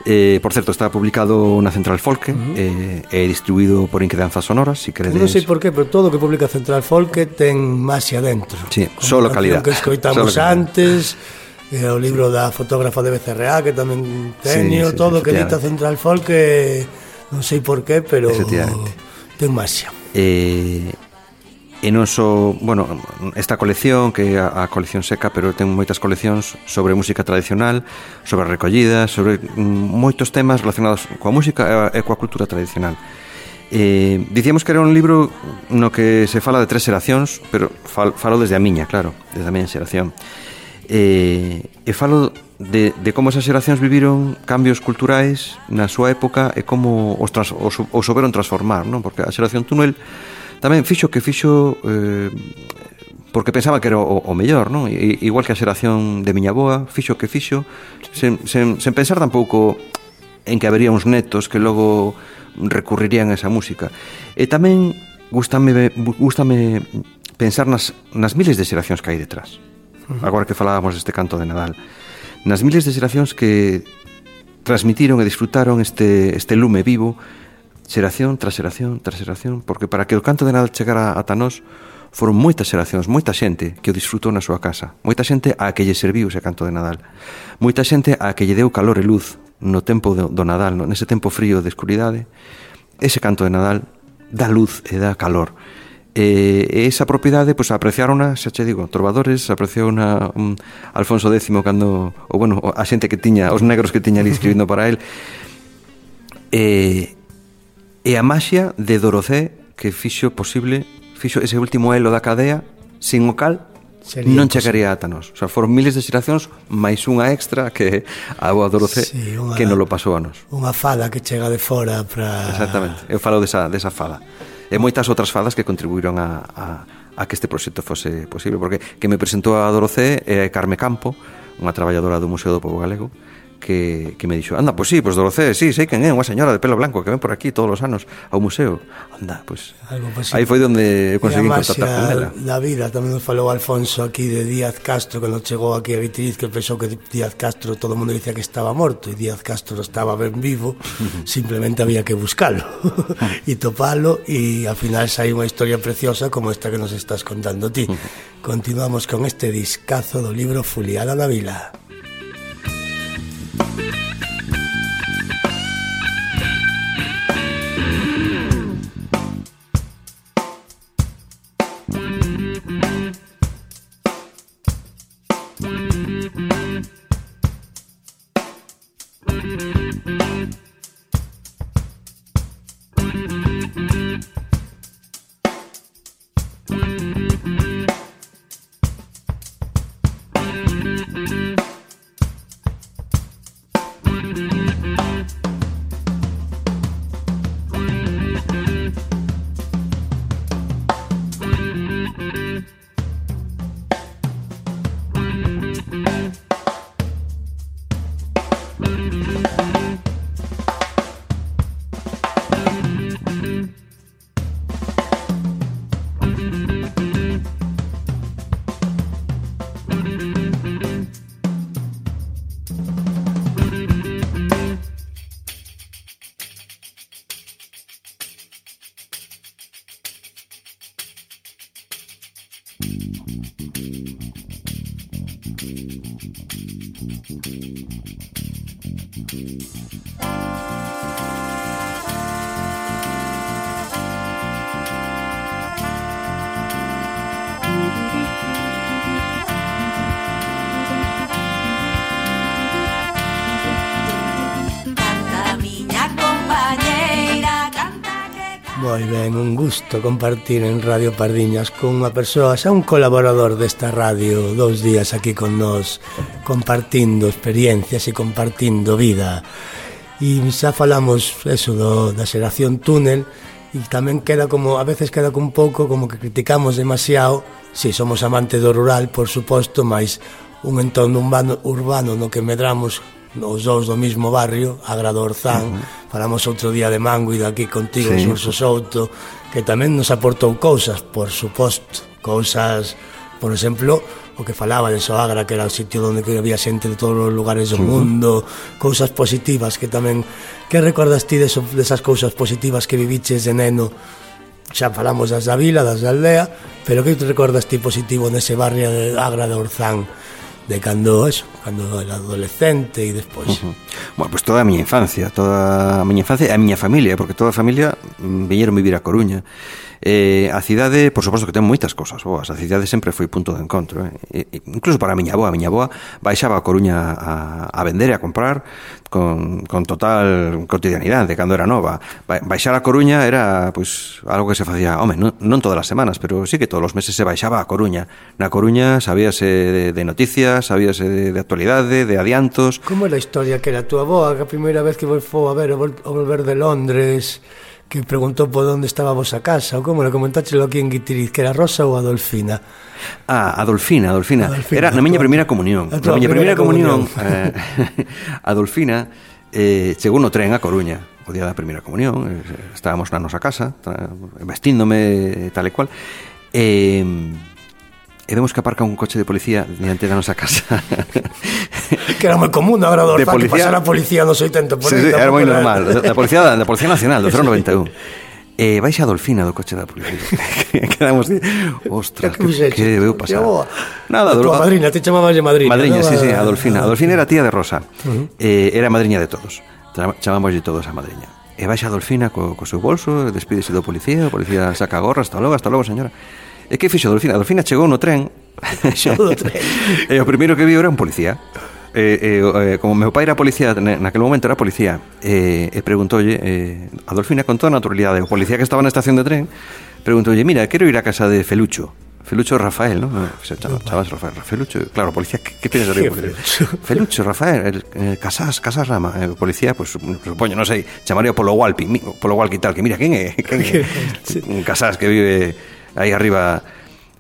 Eh, por certo, está publicado na Central Folke uh -huh. eh, e distribuído por Inquedanzas Sonoras, si queredes. Non sei por qué, pero todo o que publica Central Folke ten máis dentro. Sí, só calidad. Que escoitamos [laughs] solo antes. Calidad E o libro da fotógrafa de BCRA, que tamén teño sí, sí, todo, que dita Central Folk, que non sei por qué, pero ten máxia. Eh, E non só, bueno, esta colección que a, a colección seca, pero ten moitas coleccións sobre música tradicional, sobre recollidas, sobre mm, moitos temas relacionados coa música e coa cultura tradicional. Eh, dicíamos que era un libro no que se fala de tres xeracións, pero fal, falo desde a miña, claro, desde a miña xeración. E, e falo de, de como esas xeracións viviron cambios culturais na súa época e como os, trans, os, os souberon transformar, non? Porque a xeración Túnel tamén fixo que fixo eh, porque pensaba que era o, o mellor, non? I, igual que a xeración de miña boa, fixo que fixo, sen, sen, sen pensar tampouco en que habería uns netos que logo recurrirían a esa música. E tamén gustame, gustame pensar nas, nas miles de xeracións que hai detrás agora que falábamos deste canto de Nadal. Nas miles de xeracións que transmitiron e disfrutaron este, este lume vivo, xeración tras xeración tras xeración, porque para que o canto de Nadal chegara ata nós, foron moitas xeracións, moita xente que o disfrutou na súa casa, moita xente a que lle serviu ese canto de Nadal, moita xente a que lle deu calor e luz no tempo do, do Nadal, no, nese tempo frío de escuridade, ese canto de Nadal dá luz e dá calor. E, e esa propiedade, pois, apreciárona, xa che digo, trovadores, apreciou una, um, Alfonso X cando, ou, bueno, a xente que tiña, os negros que tiña ali escribindo para él, e, e a maxia de Dorocé que fixo posible, fixo ese último elo da cadea, sin o cal Sería non chegaría ata nós. O sea, foron miles de xeracións máis unha extra que a Boa Dorocé sí, unha, que non lo pasou a nós. Unha fada que chega de fora para... Exactamente, eu falo desa, desa fada e moitas outras fadas que contribuíron a, a, a que este proxecto fose posible, porque que me presentou a Dorocé é eh, Carme Campo, unha traballadora do Museo do Pobo Galego, que, que me dixo Anda, pois sí, pois Dorocé, sí, sei quen é Unha señora de pelo blanco que ven por aquí todos os anos ao museo. Anda, pois pues, Aí foi onde conseguí contactar con ela. Da vida, tamén nos falou Alfonso aquí de Díaz Castro Cando chegou aquí a Vitriz, Que pensou que Díaz Castro todo o mundo dicía que estaba morto E Díaz Castro estaba ben vivo [laughs] Simplemente había que buscalo [laughs] [laughs] E topalo E al final sai unha historia preciosa Como esta que nos estás contando ti. Continuamos con este discazo do libro Fuliana da Vila. Thank you. gusto compartir en Radio Pardiñas con unha persoa, xa un colaborador desta radio, dous días aquí con nós, compartindo experiencias e compartindo vida. E xa falamos eso do, da xeración túnel, e tamén queda como, a veces queda un pouco como que criticamos demasiado, si somos amantes do rural, por suposto, mas un entorno urbano, urbano no que medramos nos dous do mismo barrio, Agradorzán, uh -huh. falamos outro día de Mango e daqui contigo, sí. Surso Souto, que tamén nos aportou cousas, por suposto, cousas, por exemplo, o que falaba de Soagra, que era o sitio onde había xente de todos os lugares do mundo, cousas positivas que tamén... Que recordas ti de, so, desas esas cousas positivas que viviches de neno? xa falamos das da vila, das da aldea, pero que te recordas ti positivo nese barrio de Agra de Orzán, de cando eso, cando era adolescente e despois. Uh -huh. Bueno, pues toda a miña infancia, toda a miña infancia e a miña familia, porque toda mm, a familia viñeron vivir a Coruña. Eh, a cidade, por suposto que ten moitas cousas boas, a cidade sempre foi punto de encontro, eh? e, incluso para a miña boa, a miña boa baixaba a Coruña a, a vender e a comprar con, con total cotidianidade cando era nova. Baixar a Coruña era pues, algo que se facía, home, non, non todas as semanas, pero sí que todos os meses se baixaba a Coruña. Na Coruña sabíase de, de noticias, sabíase de, de actualidade actualidade, de adiantos... Como era a historia que era a túa avó, a primeira vez que vos a ver o volver de Londres, que preguntou por onde estaba a vosa casa, ou como le comentáchelo aquí en Guitiriz, que era Rosa ou Adolfina? Ah, Adolfina, Adolfina. Adolfina era na miña primeira comunión. Na miña primeira comunión, comunión. Eh, [laughs] Adolfina eh, chegou no tren a Coruña o día da primeira comunión, eh, estábamos na nosa casa, vestíndome tal e cual, e... Eh, e demos que aparca un coche de policía diante da nosa casa. que era moi común agora do de policía, que pasara a policía nos 80 por sí, sí, era moi normal, da policía, da policía nacional, do [laughs] 091. E eh, baixa a Dolfina do coche da policía. [laughs] Quedamos de... Ostras, [laughs] que, que, que debeu pasar. Nada, do... A madrina, te chamaba de madrina. Madriña, sí, sí, a Dolfina. A Dolfina era tía de Rosa. Uh -huh. eh, era madriña de todos. Chamamos de todos a madriña. E baixa a Dolfina co, co seu bolso, despídese do policía, o policía saca gorra, hasta logo, hasta logo, señora. E que fixo Dolfina? Dolfina chegou no tren [laughs] Chegou tren [laughs] E o primeiro que viu era un policía E, e, como meu pai era policía naquele momento era policía e, e preguntoulle e, a Dolfina con toda naturalidade o policía que estaba na estación de tren preguntoulle mira, quero ir a casa de Felucho Felucho Rafael, ¿no? Chavas Rafael, Felucho, claro, policía, ¿qué, qué piensas de Felucho? [laughs] Felucho Rafael, el, eh, Casas, Casas Rama, eh, policía, pues supoño, non sei, chamaría Polo Walpi, Polo Walpi tal, que mira, quen é? Quen é? Casas que vive aí arriba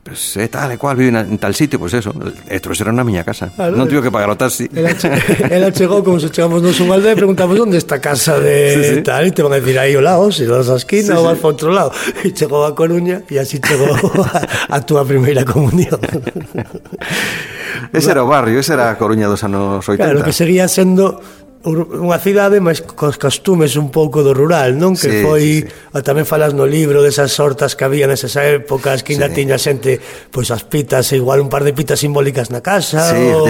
pues, eh, tal e cual, vive en tal sitio, pues eso, e trouxeron na miña casa. Claro, non tivo que pagar o taxi. Che, ela chegou como se chegamos nos un aldea e preguntamos onde está a casa de sí, sí. tal, e te van a decir aí o lado, se vas a esquina sí, ou sí. outro lado. E chegou a Coruña e así chegou [laughs] a, a túa primeira comunión. ese era o barrio, ese era a Coruña dos anos 80. Claro, que seguía sendo unha cidade máis cos costumes un pouco do rural, non? Que sí, foi sí, sí. tamén falas no libro desas sortas que había nesas épocas, que ainda sí. tiña xente pois as pitas, igual un par de pitas simbólicas na casa, sí, ou,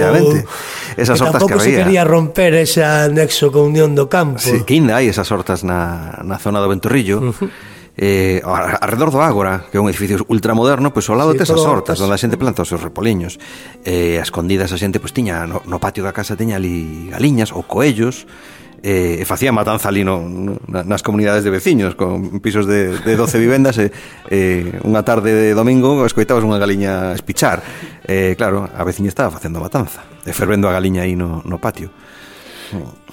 esas que sortas tampouco que había. se quería romper ese anexo con Unión do Campo. Sí, que ainda hai esas sortas na na zona do Ventorrillo. Uh -huh eh, alrededor do Ágora, que é un edificio ultramoderno, pois ao lado sí, tes as hortas, onde a xente planta os seus repoliños. Eh, a escondidas a xente pois tiña no, no patio da casa tiña ali galiñas ou coellos, eh, e facía matanza ali no, nas comunidades de veciños con pisos de, de 12 [laughs] vivendas e eh, unha tarde de domingo escoitabas unha galiña espichar eh, claro, a veciña estaba facendo matanza e fervendo a galiña aí no, no patio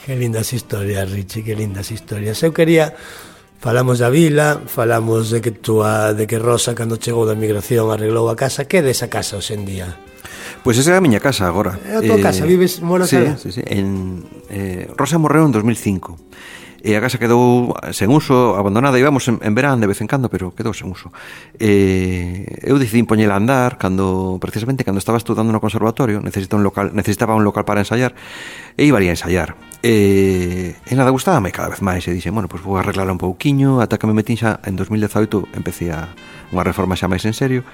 Que lindas historias, Richie, que lindas historias. Eu quería Falamos da vila, falamos de que túa, de que Rosa cando chegou da migración arreglou a casa, que é desa casa hoxendía? Pois pues esa é a miña casa agora. É a tua eh, casa, vives mora sí, sí, sí, en eh, Rosa morreu en 2005. E a casa quedou sen uso, abandonada, íbamos en, en verán de vez en cando, pero quedou sen uso. E eu decidí poñela a andar cando precisamente cando estaba estudando no conservatorio, necesitaba un local, necesitaba un local para ensayar e iba a ensayar. E, e nada, gustábame cada vez máis. E dixen, bueno, pois pues vou arreglar un pouquiño Ata que me metín xa en 2018 Empecé a unha reforma xa máis en serio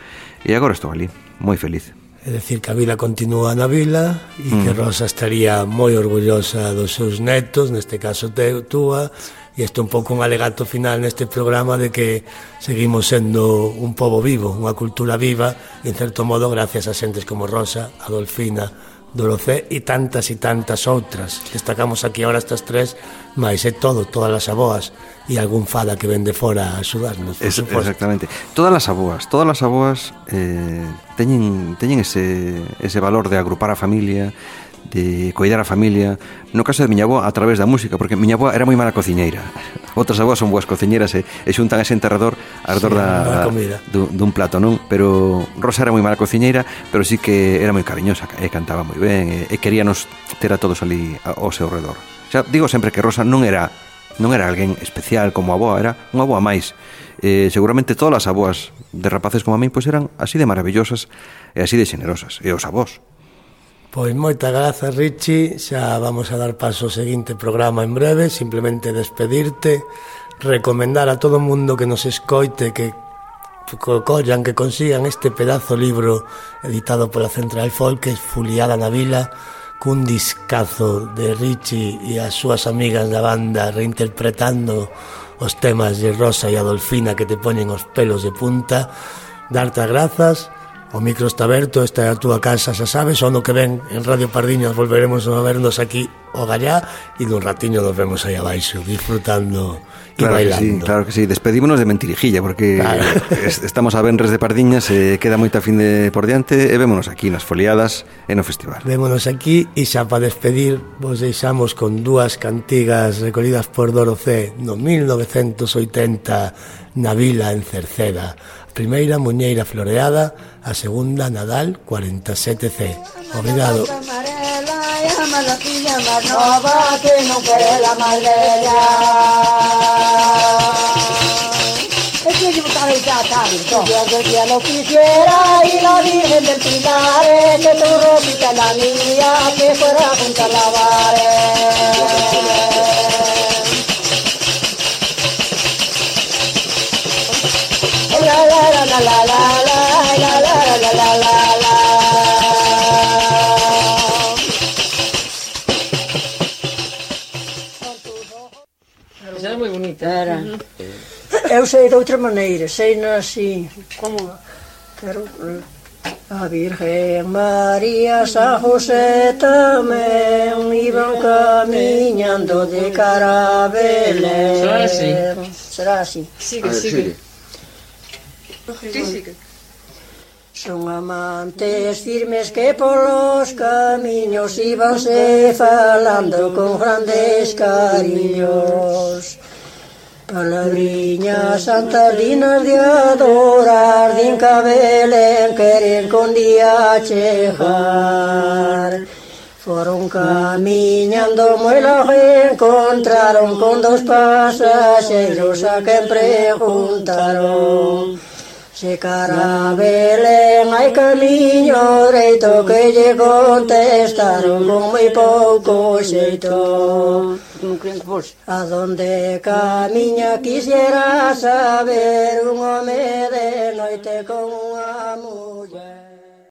E agora estou ali, moi feliz. É dicir, que a vila continúa na vila e mm. que Rosa estaría moi orgullosa dos seus netos, neste caso teu, túa, e isto é un pouco un alegato final neste programa de que seguimos sendo un pobo vivo, unha cultura viva, e, en certo modo gracias a xentes como Rosa, Adolfina, Dorocé e tantas e tantas outras. Destacamos aquí ahora estas tres, máis é todo, todas as aboas e algún fada que vende fora a axudarnos. Es, exactamente. Todas as aboas, todas as aboas eh, teñen, teñen ese, ese valor de agrupar a familia, de coidar a familia No caso de miña avó a través da música Porque miña avó era moi mala cociñeira [laughs] Outras avós son boas cociñeiras e, e xuntan ese enterrador Ardor sí, da, comida. dun, dun plato, non? Pero Rosa era moi mala cociñeira Pero sí que era moi cariñosa E cantaba moi ben E, e queríanos ter a todos ali ao seu redor Xa, digo sempre que Rosa non era non era alguén especial como a boa, era unha boa máis. Eh, seguramente todas as aboas de rapaces como a min pois eran así de maravillosas e así de xenerosas, e os avós. Pois moita grazas, Richie. Xa vamos a dar paso ao seguinte programa en breve, simplemente despedirte, recomendar a todo mundo que nos escoite que collan, que consigan este pedazo libro editado pola Central Folk, que é Fuliada na Vila, cun discazo de Richie e as súas amigas da banda reinterpretando os temas de Rosa e Adolfina que te poñen os pelos de punta, darte as grazas O micro está aberto, esta é a túa casa, xa sabes, o ano que ven en Radio Pardiñas volveremos a vernos aquí o gallá e dun ratiño nos vemos aí abaixo, disfrutando e claro bailando. Que sí, claro que sí, despedímonos de mentirijilla, porque claro. [laughs] es, estamos a Benres de Pardiñas, e eh, queda moita fin de por diante, e vémonos aquí nas foliadas e no festival. Vémonos aquí e xa para despedir vos deixamos con dúas cantigas recollidas por Dorocé no 1980 na vila en Cerceda Primeira Muñeira Floreada, a segunda Nadal 47C. Obrigado. Esa Era moi bonita. Era. Eu sei de outra maneira, sei na así, como quero a Virgen María, San José tamén iban camiñando de cara a Belén. Será así? Será así. Sigue, sigue. Que... Son amantes firmes que polos camiños íbanse falando con grandes cariños. Palabriñas santarinas de adorar, din cabelen queren con día chejar. Foron camiñando moi longe encontraron con dos pasaxeiros a quen preguntaron Checará Belén, hai camiño reito que lle contestaron con moi pouco xeito. A donde camiña quisiera saber un home de noite con unha muller.